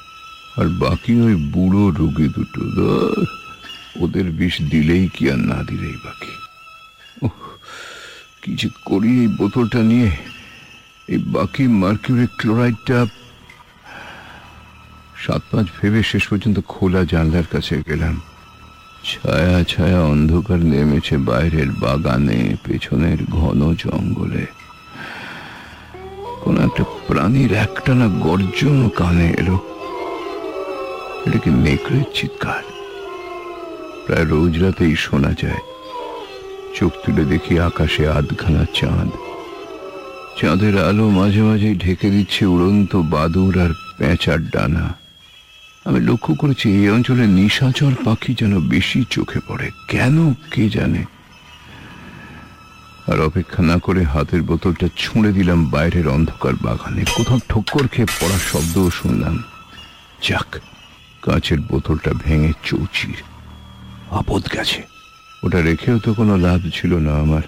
আর বাকি ওই বুড়ো রুগী দুটো ধর, ওদের বিষ দিলেই কি আর না দিলেই বাকি কি যে করি এই বোতলটা নিয়ে? এই বাকি মার্কিউরিক ক্লোরাইডটা সাত পাঁচ ভেবে শেষ পর্যন্ত খোলা জানলার কাছে গেলাম। ছায়া ছায়া অন্ধকার নেমেছে বাইরের বাগানে, পেছনের ঘন জঙ্গলে। কোন একটা প্রাণীর একটানা গর্জন কানে এলো। এটা কি নেকড়ের চিৎকার? প্রায় রোজ রাতেই শোনা যায়। চোখ তুলে দেখি আকাশে আধখানা চাঁদ। চাঁদের আলো মাঝে মাঝে ঢেকে দিচ্ছে উড়ন্ত বাদুর আর পেঁচার ডানা। আমি লক্ষ্য করেছি এই অঞ্চলে নিশাচর পাখি যেন বেশি চোখে পড়ে। কেন, কে জানে? আর অপেক্ষা না করে হাতের বোতলটা ছুঁড়ে দিলাম বাইরের অন্ধকার বাগানে। কোথাও ঠক্কর খেয়ে পড়ার শব্দও শুনলাম। যাক, কাঁচের বোতলটা ভেঙে চৌচির। আপদ গেছে। ওটা রেখেও তো কোনো লাভ ছিল না আমার।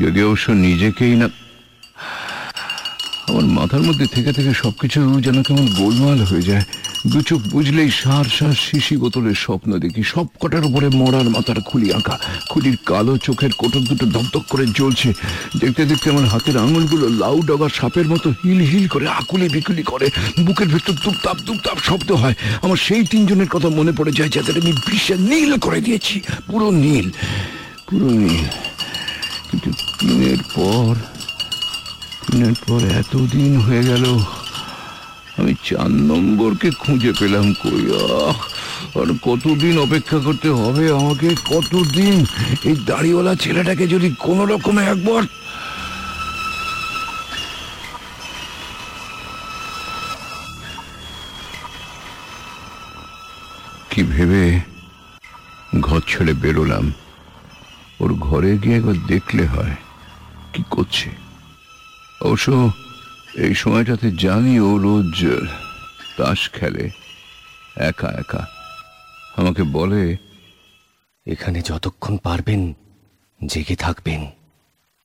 যদি অবশ্য নিজেকেই না আমার মাথার মধ্যে থেকে থেকে সবকিছু যেন কেমন গোলমাল হয়ে যায়। দু চোখ বুঝলেই সার সার শিশি বোতলের স্বপ্ন দেখি। সব কটার উপরে মরার মাথার খুলি আঁকা। খুলির কালো চোখের কোটর দুটো দপদপ করে জ্বলছে। দেখতে দেখতে আমার হাতের আঙুলগুলো লাউ ডগা সাপের মতো হিল হিল করে আকুলি বিকুলি করে। বুকের ভেতর দুপতাপ দুপতাপ শব্দ হয়। আমার সেই তিনজনের কথা মনে পড়ে যায় যাদের আমি বিশ্বে নীল করে দিয়েছি। পুরো নীল। পুরো নীল। কিন্তু দিনের পর দিনের পর এতদিন হয়ে গেল। আমি চার নম্বরকে খুঁজে পেলাম কই? আর কতদিন অপেক্ষা করতে হবে আমাকে? কতদিন? এই দাড়িওয়ালা ছেলেটাকে যদি কোনো রকমে একবার কি ভেবে ঘর ছেড়ে বেরোলাম? ওর ঘরে গিয়ে একবার দেখলে হয়। কি করছে? অবশ্য এই সময়টাতে জানি ও রোজ তাস খেলে একা একা। আমাকে বলে এখানে যতক্ষণ পারবেন জেগে থাকবেন।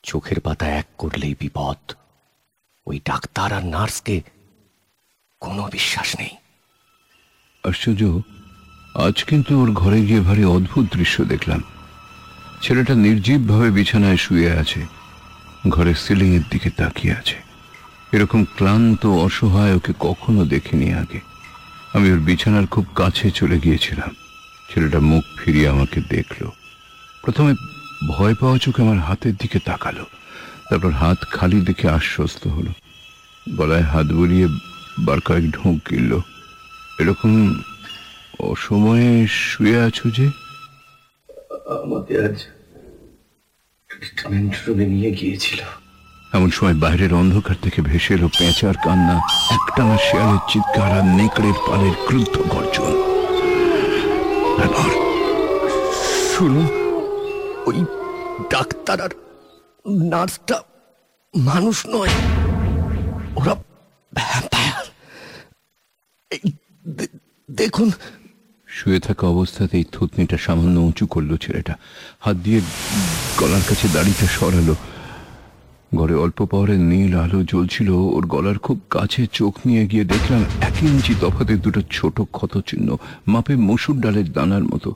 চোখের পাতা এক করলেই বিপদ। ওই ডাক্তার আর নার্সকে কোনো বিশ্বাস নেই। আশ্চর্য আজ কিন্তু ওর ঘরে গিয়ে ভারী অদ্ভুত দৃশ্য দেখলাম। ছেলেটা নির্জীবভাবে বিছানায় শুয়ে আছে ঘরের সিলিং এর দিকে তাকিয়ে আছে। এরকম ক্লান্ত, অসহায় ওকে কখনো দেখিনি আগে। আমি ওর বিছানার খুব কাছে চলে গিয়েছিলাম। ছেলেটা মুখ ফিরিয়ে আমাকে দেখল। প্রথমে ভয় পাওয়া চোখে আমার হাতের দিকে তাকালো। তারপর হাত খালি দেখে আশ্বস্ত হলো। গলায় হাত বুলিয়ে বার কয়েক ঢোক গিলল। এরকম অসময়ে শুয়ে আছো যে? আমাকে আজ ট্রিটমেন্ট রুমে নিয়ে গিয়েছিল। এমন সময় বাইরের অন্ধকার থেকে ভেসে এলো পেঁচার কান্না, একটানা শেয়ালের চিৎকার আর নেকড়ের পালের ক্রুদ্ধ গর্জন। শুনুন ওই ডাক্তার আর নার্সটা মানুষ নয়, ওরা দেখুন। শুয়ে থাকা অবস্থাতেই থুতনিটা সামান্য উঁচু করল ছেলেটা। হাত দিয়ে গলার কাছে দাড়িটা সরালো। ঘরে অল্প পাওয়ারের নীল আলো জ্বলছিল, ওর গলার খুব কাছে চোখ নিয়ে গিয়ে দেখলাম এক ইঞ্চি তফাতে দুটো ছোট ক্ষত চিহ্ন, মাপে মসুর ডালের দানার মতো।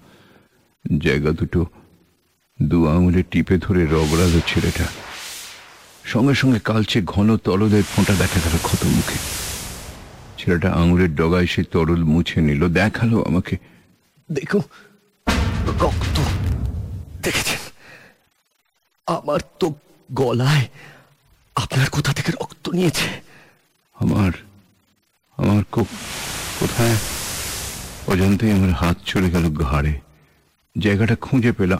জায়গা দুটো দু আঙুলে টিপে ধরে রগড়ালো ছেলেটা। সঙ্গে সঙ্গে কালচে ঘন তরলের ফোঁটা দেখা গেল ক্ষত মুখে। ছেলেটা আঙুলের ডগায় সে তরল মুছে নিল, দেখাল আমাকে। দেখো রক্ত দেখেছেন? আমার তো গলায় আপনার কোথা থেকে রক্ত নিয়েছে? আমার আমার কোথায়? অজান্তেই আমার হাত চলে গেল ঘাড়ে। জায়গাটা খুঁজে পেলাম!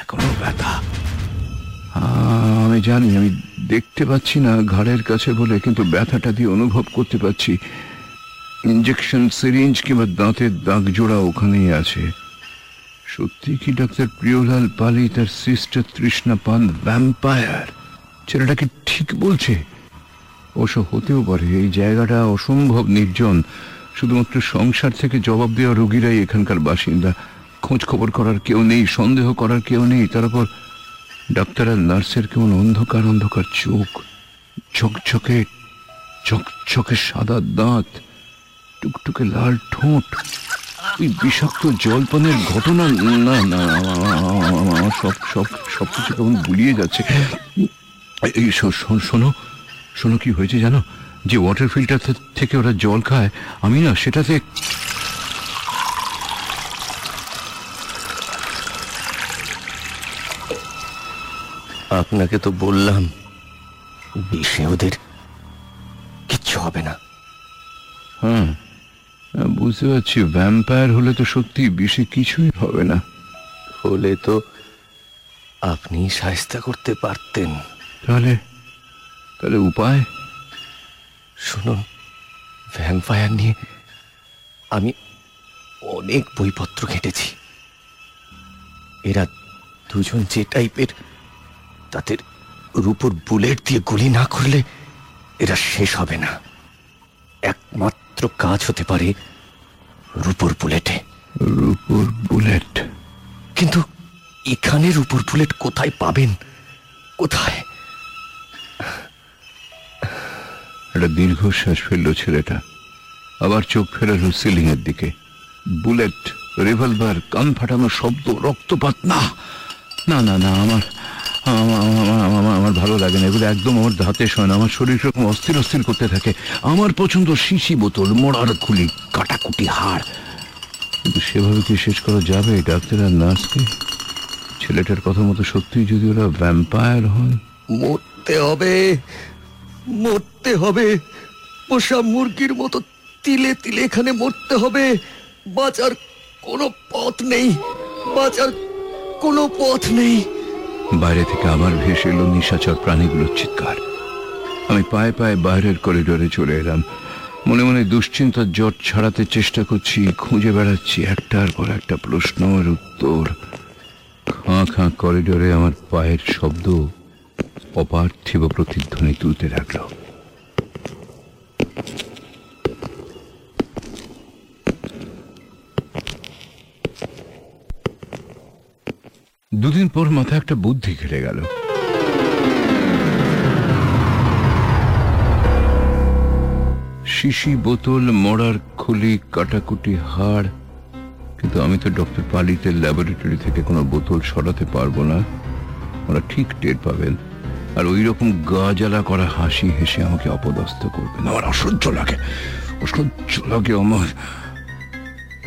এখনও ব্যথা। আমি জানি, আমি দেখতে পাচ্ছি না ঘাড়ের কাছে বলে, কিন্তু ব্যথাটা দিয়ে অনুভব করতে পারছি। ইঞ্জেকশন সিরিঞ্জ কিংবা দাঁতের দাগ জোড়া ওখানেই আছে। সত্যি কি ডাক্তার প্রিয়লাল পালি তার সিস্টার তৃষ্ণা পান ভ্যাম্পায়ার ছেলেটা কি ঠিক বলছে? ওসব হতেও পারে, এই জায়গাটা অসম্ভব নির্জন। শুধুমাত্র সংসার থেকে জবাব দেওয়া রোগীরাই এখানকার বাসিন্দা। খোঁজ খবর করার কেউ নেই, সন্দেহ করার কেউ নেই। তার উপর ডাক্তার আর নার্সের কেমন অন্ধকার অন্ধকার চোখ। ঝকঝকে চকচকে সাদা দাঁত। টুকটুকে লাল ঠোঁট। ওই বিষাক্ত জলপানের ঘটনা না না আমার সব সব সব কিছু কেমন গুলিয়ে যাচ্ছে। এই শোনো শোনো কি হয়েছে জানো? যে ওয়াটার ফিল্টার থেকে ওরা জল খায় আমি না সেটাতে আপনাকে তো বললাম বিষে ওদের কিচ্ছু হবে না। হ্যাঁ, বুঝতে পারছি। ভ্যাম্পায়ার হলে তো সত্যি বিষে কিছুই হবে না। হলে তো আপনি সাহস্তা করতে পারতেন। তাহলে তাহলে উপায়? শুনুন ভ্যাম্পায়ার নিয়ে আমি অনেক বইপত্র ঘেটেছি। এরা দুজন যে টাইপের তাদের রূপর বুলেট দিয়ে গুলি না করলে এরা শেষ হবে না। একমাত্র কাজ হতে পারে রূপর বুলেটে। রূপর বুলেট? কিন্তু এখানে রূপর বুলেট কোথায় পাবেন? কোথায়? একটা দীর্ঘশ্বাস ফেলল ছেলেটা। আবার চোখ ফেরালো সিলিং এর দিকে। বুলেট রিভলভার কান ফাটানো শব্দ রক্তপাত না। না না না আমার আমার, আমার- ভালো লাগে না। এগুলো একদম আমার ধাতে শোয় না। আমার শরীর সেরকম অস্থির অস্থির করতে থাকে। আমার পছন্দ শিশি বোতল মোড়ার খুলি, কাটাকুটি হাড়। কিন্তু সেভাবে কি শেষ করা যাবে? ডাক্তার আর নার্সকে? ছেলেটার কথা মতো সত্যিই যদি ওরা ভ্যাম্পায়ার হন মরতে হবে। মরতে হবে। পোষা মুরগির মতো তিলে তিলে এখানে মরতে হবে। বাঁচার কোনো পথ নেই। বাঁচার কোনো পথ নেই। বাইরে থেকে আবার ভেসে এলো নিশাচর প্রাণীগুলোর চিৎকার। আমি পায়ে পায়ে বাইরের করিডোরে চলে এলাম। মনে মনে দুশ্চিন্তার জট ছাড়াতে চেষ্টা করছি, খুঁজে বেড়াচ্ছি একটার পর একটা প্রশ্নের উত্তর। খাঁ খাঁ করিডোরে আমার পায়ের শব্দ অপার্থিব প্রতিধ্বনি তুলতে লাগল। দুদিন পর মাথায় একটা বুদ্ধি খেলে গেল। শিশি বোতল, মরার খুলি, কাটাকুটি, হাড়, কিন্তু আমি তো ডক্টর পালিতের ল্যাবরেটরি থেকে কোনো বোতল সরাতে পারব না। ওরা ঠিক টের পাবেন। আর ওই রকম গা জ্বালা করা হাসি হেসে আমাকে অপদস্থ করবেন। আমার অসহ্য লাগে অসহ্য লাগে আমার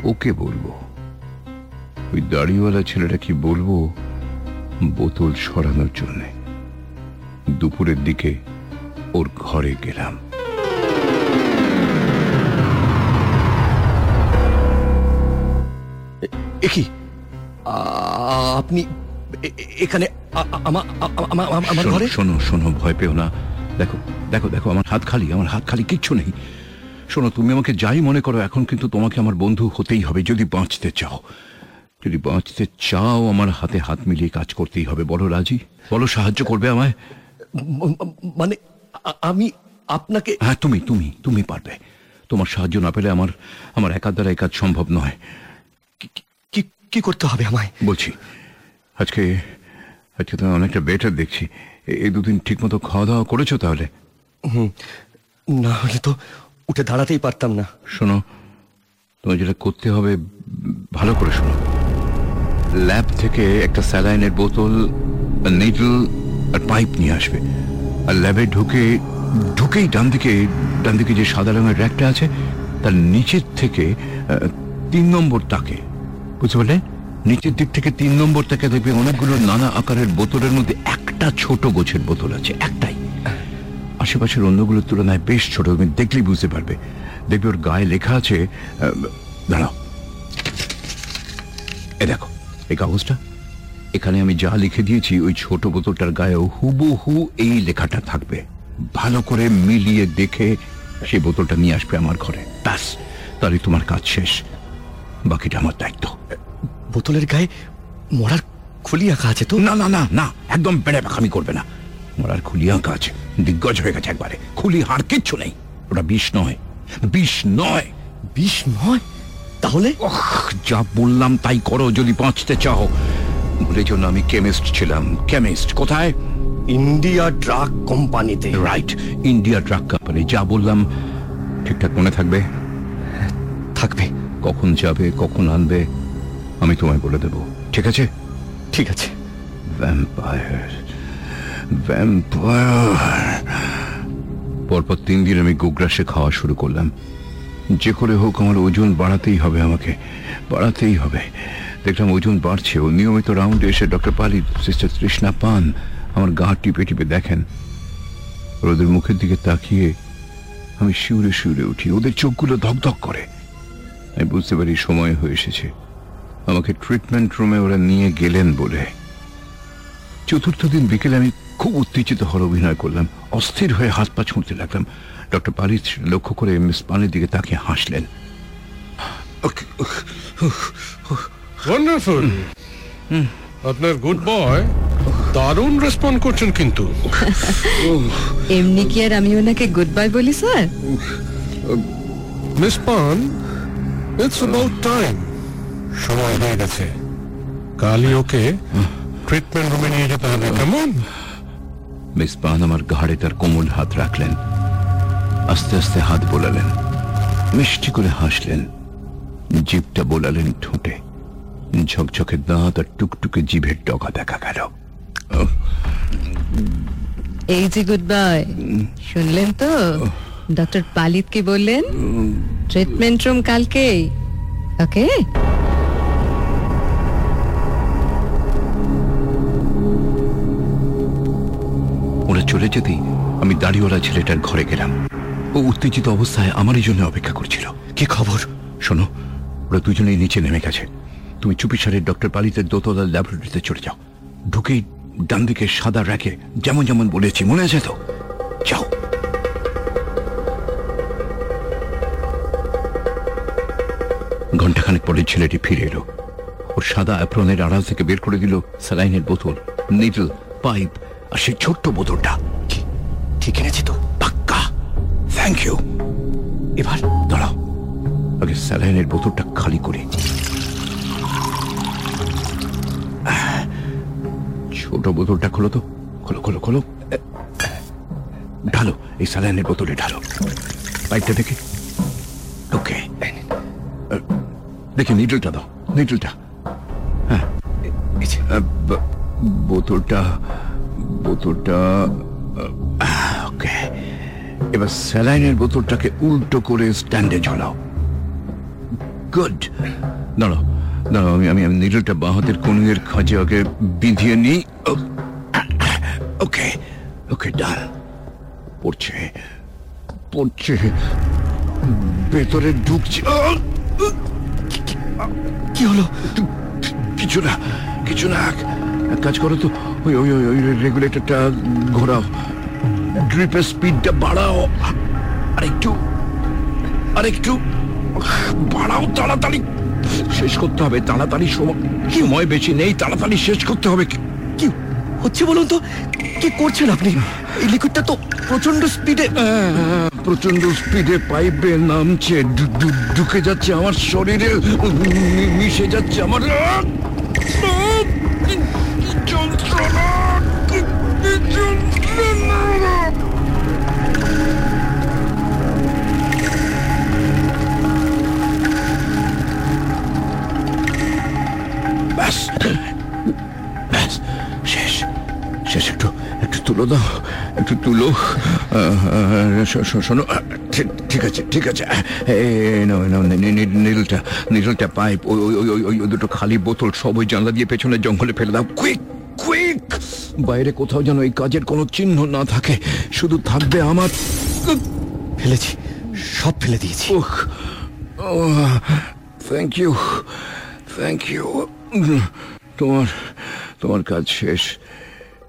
ওকে বলব। ওই দাড়িওয়ালা ছেলেটা কি বলব? বোতল সরানোর জন্য। দুপুরের দিকে ওর ঘরে গেলাম। কি? আপনি এখানে আমার ঘরে? শোনো শোনো ভয় পেও না। দেখো দেখো দেখো আমার হাত খালি আমার হাত খালি কিচ্ছু নেই। শোনো তুমি আমাকে যাই মনে করো এখন কিন্তু তোমাকে আমার বন্ধু হতেই হবে যদি বাঁচতে চাও। যদি বাঁচতে চাও আমার হাতে হাত মিলিয়ে কাজ করতেই হবে। বলো রাজি? বলো সাহায্য করবে আমায়? মানে আমি আপনাকে হ্যাঁ তুমি তুমি তুমি পারবে। তোমার সাহায্য না পেলে আমার আমার একার দ্বারা এই কাজ সম্ভব নয়। কি- করতে হবে আমায়? বলছি আজকে আজকে তুমি অনেকটা বেটার দেখছি। এই দুদিন ঠিক মতো খাওয়া দাওয়া করেছ তাহলে? না হলে তো উঠে দাঁড়াতেই পারতাম না। শোনো তোমার যেটা করতে হবে ভালো করে শোনো। ল্যাব থেকে একটা স্যালাইনের বোতল নিডল আর পাইপ নিয়ে আসবে। আর ল্যাবে ঢুকে, ঢুকেই ডান দিকে ডান দিকে যে সাদা রঙের র্যাকটা আছে, তার নিচের থেকে তিন নম্বর তাকে। বুঝতে পারলে? নিচের দিক থেকে তিন নম্বর তাকে দেখবে অনেকগুলো নানা আকারের বোতলের মধ্যে একটা ছোট গোছের বোতল আছে, একটাই। আশেপাশের অন্যগুলোর তুলনায় বেশ ছোট, তুমি দেখলেই বুঝতে পারবে। দেখবে ওর গায়ে লেখা আছে দাঁড়াও। এ দেখো এই কাগজটা? এখানে আমি যা লিখে দিয়েছি ওই ছোট বোতলটার গায়েও হুবহু এই লেখাটা থাকবে। ভালো করে মিলিয়ে দেখে সেই বোতলটা নিয়ে আসবে আমার ঘরে। ব্যাস তাহলে তোমার কাজ শেষ। বাকিটা আমার দায়িত্ব। বোতলের গায়ে মরার খুলি আঁকা আছে তো? না না না না একদম বেড়ে পাখামি করবে না। মরার খুলি আঁকা আছে দিগ্গজ হয়ে গেছে একবারে। খুলি হার কিচ্ছু নেই। ওটা বিষ নয়। বিষ নয়। বিষ নয়? তাহলে? ওহ, যা বললাম তাই করো যদি বাঁচতে চাও। ভুলের জন্য আমি কেমিস্ট ছিলাম। কেমিস্ট কোথায়? ইন্ডিয়া ড্রাগ কোম্পানিতে। Right India drug company. যা বললাম ঠিকঠাক মনে থাকবে? থাকবে। কখন যাবে কখন আনবে আমি তোমায় বলে দেব। ঠিক আছে? ঠিক আছে। ভ্যাম্পায়ার ভ্যাম্পায়ার পরপর তিন দিন আমি গোগ্রাসে খাওয়া শুরু করলাম। যে করে হোক আমার ওজন বাড়াতেই হবে আমাকে, বাড়াতেই হবে। দেখলাম ওজন বাড়ছে ও নিয়মিত রাউন্ডে এসে ডক্টর পালি সিস্টার তৃষ্ণা পান, আমার গা টিপে টিপে দেখেন। ওদের মুখের দিকে তাকিয়ে আমি শিউরে শিউরে উঠি, ওদের চোখগুলো ধকধক করে। আমি বুঝতে পারি সময় হয়ে এসেছে। আমাকে ট্রিটমেন্ট রুমে ওরা নিয়ে গেলেন বলে। চতুর্থ দিন বিকেলে আমি খুব উত্তেজিত হওয়ার অভিনয় করলাম, অস্থির হয়ে হাত পা ছুঁড়তে লাগলাম। ডক্টর লক্ষ্য করে মিস পানের দিকে তাকিয়ে হাসলেন। ওয়ান্ডারফুল আপনার গুড বয় দারুণ রেসপন্ড করছেন কিন্তু। এমনি কি আর আমি ওনাকে গুড বাই বলি sir? Miss Pan it's about time সময় হয়ে গেছে। কালই ওকে ট্রিটমেন্ট রুমে নিয়ে যেতে হবে কেমন? মিস পান আমার ঘাড়ে তার কোমল হাত রাখলেন। আস্তে আস্তে হাত বোলালেন। মিষ্টি করে হাসলেন। জিভটা বোলালেন ঠোঁটে। ঝকঝকে দাঁত আর টুকটুকে জিভের ডগা দেখা গেল। এই যে গুড বাই শুনলেন তো? ডক্টর পালিত কি বললেন? ট্রিটমেন্ট রুম কালকেই। ওকে? ওরা চলে যেতেই আমি দাড়িওয়ালা ছেলেটার ঘরে গেলাম। ও উত্তেজিত অবস্থায় আমারই জন্য অপেক্ষা করছিল। কি খবর? শোনো, ওরা দুজনেই নিচে নেমে গেছে। তুমি চুপিসারের ডক্টর পালিতের দোতলার ল্যাবরেটরিতে চলে যাও। ঢুকেই ডান দিকে সাদা র্যাকে যেমন যেমন বলেছি, মনে আছে তো? যাও। ঘন্টাখানেক পরে ছেলেটি ফিরে এলো। ওর সাদা অ্যাপ্রনের আড়াল থেকে বের করে দিল স্যালাইনের বোতল, নিডল, পাইপ আর সেই ছোট্ট বোতলটা। ঠিক- এনেছি তো। থ্যাংক ইউ এবার দাঁড়াও। আগে স্যালাইনের বোতলটা খালি করে। ছোট বোতলটা খোলো তো। খোলো খোলো খোলো। ঢালো এই স্যালাইনের বোতলে ঢালো। পাইপটা দেখে। ওকে। দেখি নিডলটা দাও নিডলটা এই যে, আহ, ব- বোতলটা বোতলটা এবার স্যালাইনের বোতলটাকে উল্টো করে স্ট্যান্ডে ঝোলাও। গুড। দাঁড়াও দাঁড়াও, আমি আমি আমি নিডলটা বাঁ হাতের কনুয়ের খাঁজে ওকে বিঁধিয়ে নিই। ওকে ওকে ডান পড়ছে পড়ছে, ভেতরে ঢুকছে। কি হলো? কিছু না কিছু না, এক কাজ করো তো। ওই ওই ওই রেগুলেটরটা ঘোরাও। ড্রিপের স্পিডটা বাড়াও আরেকটু আরেকটু বাড়াও তাড়াতাড়ি শেষ করতে হবে তাড়াতাড়ি সময় সময় বেশি নেই তাড়াতাড়ি শেষ করতে হবে কি হচ্ছে বলুন তো কি করছেন আপনি এই লিকুইডটা তো প্রচণ্ড স্পিডে প্রচণ্ড স্পিডে পাইপে নামছে। ঢুকে যাচ্ছে আমার শরীরে। মিশে যাচ্ছে আমার ব্যাস। ব্যাস শেষ। শেষ একটু একটু তুলো দাও একটু তুলো। শোনো ঠিক আছে ঠিক আছে। নিডলটা নিডলটা পাইপ ওই ওই ওই ওই ওই দুটো খালি বোতল সব ওই জানলা দিয়ে পেছনে জঙ্গলে ফেলে দাও। Quick quick! বাইরে কোথাও যেন এই কাজের কোনো চিহ্ন না থাকে শুধু থাকবে আমার ফেলেছি সব ফেলে দিয়েছি। থ্যাংক ইউ থ্যাংক ইউ তোমার তোমার কাজ শেষ।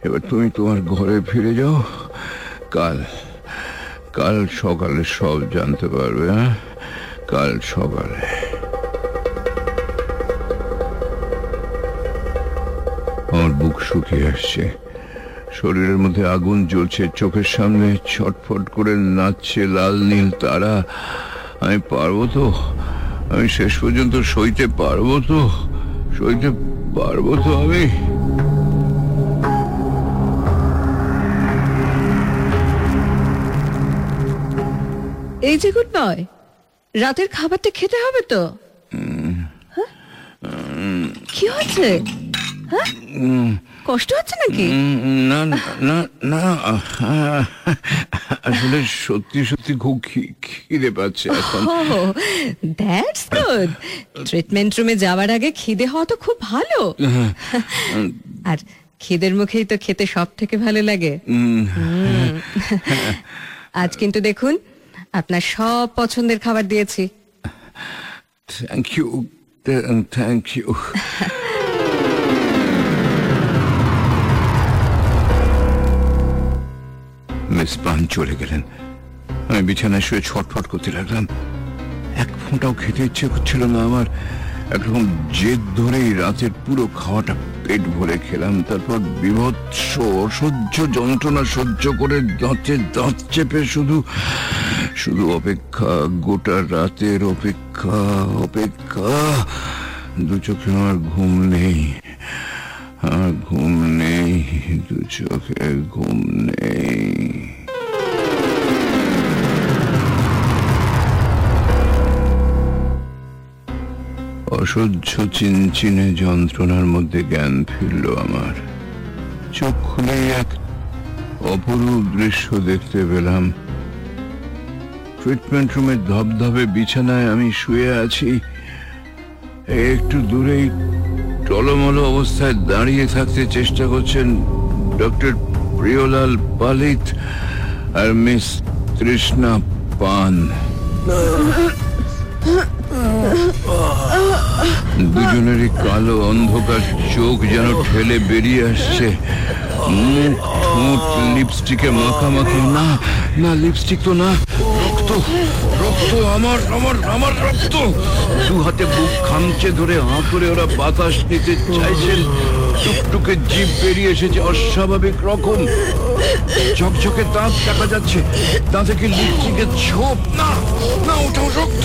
এবার তুমি তোমার ঘরে ফিরে যাও। কাল কাল সকালে সব জানতে পারবে হ্যাঁ? কাল সকালে। আমার বুক শুকিয়ে আসছে। শরীরের মধ্যে আগুন জ্বলছে, চোখের সামনে ছটফট করে নাচছে লাল নীল তারা। আমি পারব তো? আমি শেষ পর্যন্ত সইতে পারব তো? সইতে পারব তো আমি। এই যে গুড নয় রাতের খাবারটা খেতে হবে তো? হ্যাঁ? কি হয়েছে? হ্যাঁ? কষ্ট হচ্ছে নাকি? না না না আসলে সত্যি সত্যি খুব খিদে পাচ্ছে এখন। দ্যাটস গুড ট্রিটমেন্ট রুমে যাওয়ার আগে খিদে হওয়া তো খুব ভালো। আর খিদের মুখেই তো খেতে সব থেকে ভালো লাগে। আজ কিন্তু দেখুন আপনার সব পছন্দের খাবার দিয়েছি। Thank you thank you miss Pan চলে গেলেন। আমি বিছানায় শুয়ে ছটফট করতে লাগলাম। এক ফোঁটাও খেতে ইচ্ছে করছিল না আমার। একরকম জেদ ধরেই রাতের পুরো খাওয়াটা পেট ভরে খেলাম। তারপর বিভৎস, অসহ্য যন্ত্রণা সহ্য করে দাঁতে দাঁত চেপে শুধু শুধু অপেক্ষা, গোটা রাতের অপেক্ষা অপেক্ষা। দু চোখে আমার ঘুম নেই, আমার ঘুম নেই। দু চোখে ঘুম নেই। অসহ্য চিনচিনে যন্ত্রণার মধ্যে জ্ঞান ফিরল আমার। চোখ খুলেই এক অপরূপ দৃশ্য দেখতে পেলাম। ট্রিটমেন্ট রুমের ধবধবে বিছানায় আমি শুয়ে আছি। একটু দূরেই টলমল অবস্থায় দাঁড়িয়ে থাকতে চেষ্টা করছেন ডক্টর প্রিয়লাল পালিত আর মিস তৃষ্ণা পান। দুজনেরই কালো অন্ধকার চোখ যেন ঠেলে বেরিয়ে আসছে। মুখ, ঠোঁট লিপস্টিকে মাখামাখি। না না লিপস্টিক তো না। রক্ত রক্ত, আমার আমার আমার রক্ত। দু হাতে বুক খামচে ধরে হাঁ করে ওরা বাতাস নিতে চাইছেন। টুকটুকে জিভ বেরিয়ে এসেছে, অস্বাভাবিক রকম। ঝকঝকে দাঁত দেখা যাচ্ছে, দাঁতে কি লিপস্টিকের ছোপ? না না, ওটাও রক্ত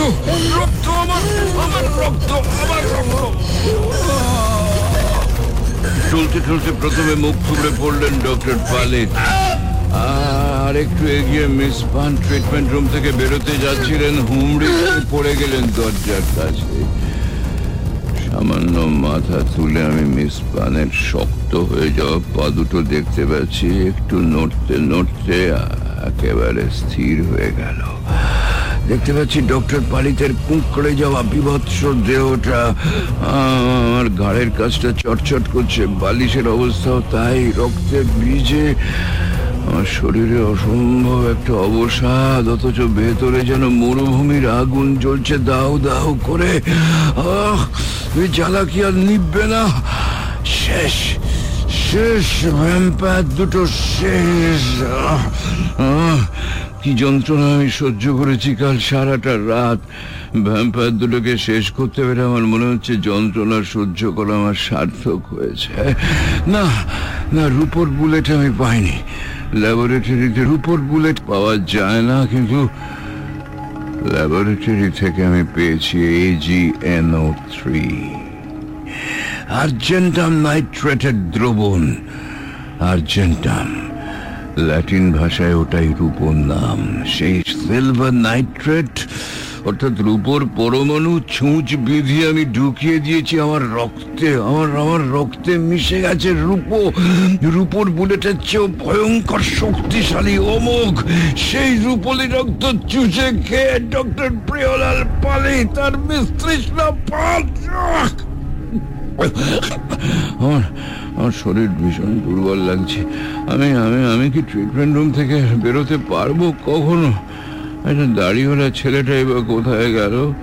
রক্ত আমার আমার রক্ত আমার রক্ত। চলতে চলতে প্রথমে মুখ থুবড়ে পড়লেন ডক্টর পালিত আর একটু এগিয়ে মিস পান ট্রিটমেন্ট রুম থেকে বেরোতে যাচ্ছিলেন হুমড়ি পড়ে গেলেন দরজার কাছে। সামান্য মাথা তুলে আমি মিস পানের শক্ত হয়ে যাওয়া পা দুটো দেখতে পাচ্ছি, একটু নড়তে নড়তে একেবারে স্থির হয়ে গেল। দেখতে পাচ্ছি ডক্টর পালিতের কুঁকড়ে যাওয়া বিভৎস দেহটা, আমার ঘাড়ের কাজটা চটচট করছে, বালিশের অবস্থাও তাই রক্তে ভিজে আমার শরীরে অসম্ভব একটা অবসাদ, অথচ ভেতরে যেন মরুভূমির আগুন জ্বলছে দাউ দাউ করে। আহ, এই জ্বালা আর নিববে না? শেষ শেষ, ভ্যাম্পায়ার দুটো শেষ। কি যন্ত্রণা আমি সহ্য করেছি কাল সারাটা রাত। ভ্যাম্পায়ার দুটোকে শেষ করতে পেরে আমার মনে হচ্ছে যন্ত্রণা সহ্য করা আমার সার্থক হয়েছে। না না, রুপোর বুলেট আমি পাইনি। ল্যাবরেটরিতে উপর বুলেট পাওয়া যায় না, কিন্তু ল্যাবরেটরি থেকে আমি পেয়েছি এজিএনও থ্রি আর্জেন্টাম নাইট্রেটের দ্রবণ। আর্জেন্টাম ল্যাটিন ভাষায় ওটাই রূপর নাম। সেই সিলভার নাইট্রেট অর্থাৎ রূপোর পরমাণু ছুঁচ বিধি আমি ঢুকিয়ে দিয়েছি, আমার রক্তে, আমার আমার রক্তে মিশে গেছে রূপো। রূপোর বুলেটের চেয়েও ভয়ঙ্কর শক্তিশালী অমোঘ, সেই রূপলি রক্ত চুষে খেয়ে ডক্টর প্রিয়লাল পালি, তার মিস্ত্রিষ্ণা পাল আমার আমার শরীর ভীষণ দুর্বল লাগছে। আমি আমি আমি কি ট্রিটমেন্ট রুম থেকে বেরোতে পারব কখনো? একটা দাড়িওয়ালা ছেলেটাই বা কোথায় গেল?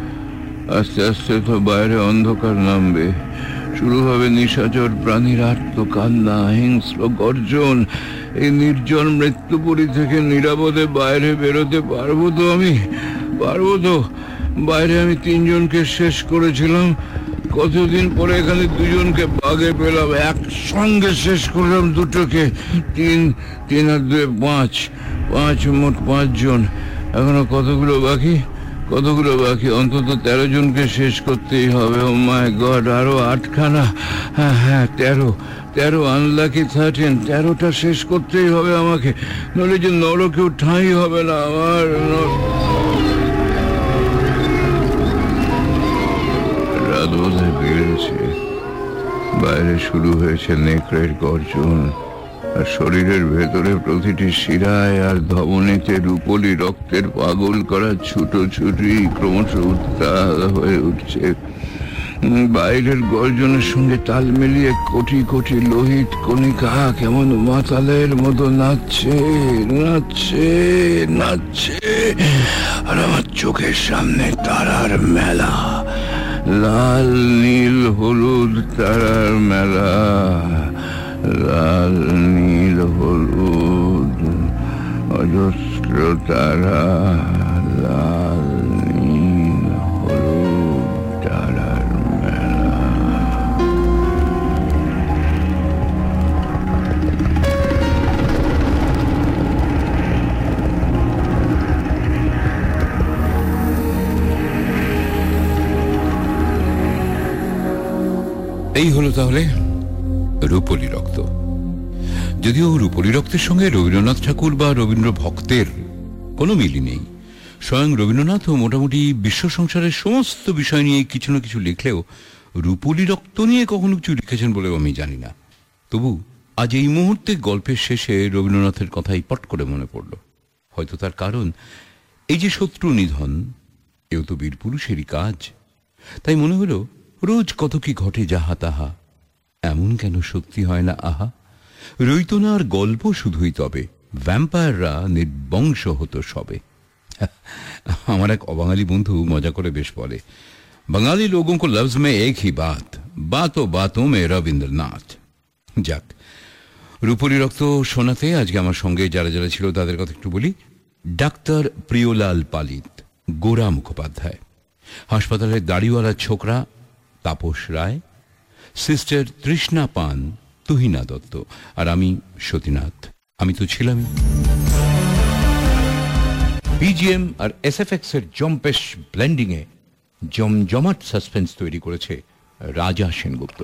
আস্তে আস্তে তো বাইরে অন্ধকার নামবে। শুরু হবে নিশাচর প্রাণীর আত্মকান্না, হিংস্র গর্জন। এই নির্জন মৃত্যুপুরী থেকে নিরাপদে বাইরে বেরোতে পারব তো আমি? পারব তো। বাইরে আমি তিনজনকে শেষ করেছিলাম। কতদিন পরে এখানে দুজনকে বাগে পেলাম? একসঙ্গে শেষ করলাম দুটোকে। তিন তিন আর দুয়ে পাঁচ। পাঁচ মোট পাঁচজন। এখনও কতগুলো বাকি? কতগুলো বাকি? অন্তত তেরো জনকে শেষ করতেই হবে। ও মাই গড আরও আটখানা। হ্যাঁ হ্যাঁ তেরো। তেরো আনলাকি থার্টিন তেরোটা শেষ করতেই হবে আমাকে। নইলে যে নরকেও ঠাঁই হবে না আমার। রাত বোধহয় বেড়েছে। বাইরে শুরু হয়েছে নেকড়ের গর্জন। আর শরীরের ভেতরে প্রতিটি শিরায় আর ধমনীতে রূপলি রক্তের পাগল করা ছুটোছুটি ক্রমশ উত্তাল হয়ে উঠছে। বাইরের গর্জনের সঙ্গে তাল মিলিয়ে কোটি কোটি লোহিত কণিকা কেমন মাতালের মতো নাচছে নাচছে নাচছে। আর আমার চোখের সামনে তারার মেলা, লাল, নীল, হলুদ তারার মেলা। লাল নীল হলুদ অজস্র তারা লাল নীল হলুদ তারার মেলা এই হলো তাহলে রূপলি রক্ত যদিও রূপলি রক্তের সঙ্গে রবীন্দ্রনাথ ঠাকুর বা রবীন্দ্র ভক্তের কোনো মিলই নেই। স্বয়ং রবীন্দ্রনাথও মোটামুটি বিশ্ব সংসারের সমস্ত বিষয় নিয়ে কিছু না কিছু লিখলেও রূপলি রক্ত নিয়ে কখনো কিছু লিখেছেন বলেও আমি জানি না। তবু আজ এই মুহূর্তে গল্পের শেষে রবীন্দ্রনাথের কথাই পট করে মনে পড়ল। হয়তো তার কারণ, এই যে শত্রু নিধন, এও তো বীর পুরুষেরই কাজ। তাই মনে হলো, রোজ কত কি ঘটে যাহা তাহা, এমন কেন সত্যি হয় না আহা? রইত না আর গল্প শুধুই তবে ভ্যাম্পায়াররা নির্বংশ হতো সবে আমার এক অবাঙালি বন্ধু মজা করে বেশ বলে বাঙালি লোগों को लफ्ज में एक ही बात बातों बातों में রবীন্দ্রনাথ যাক রূপলি রক্ত শোনাতে আজকে আমার সঙ্গে যারা যারা ছিল তাদের কথা একটু বলি ডাক্তার প্রিয়লাল পালিত গোরা মুখোপাধ্যায় হাসপাতালের দাড়িওয়ালা ছোকরা তাপস রায় সিস্টার তৃষ্ণা পান তুহিনা দত্ত, আর আমি সতীনাথ। আমি তো ছিলামই। বিজিএম আর এসএফএক্স এর জম্পেশ ব্লেন্ডিং এ জমজমাট সাসপেন্স তৈরি করেছে রাজা সেনগুপ্ত।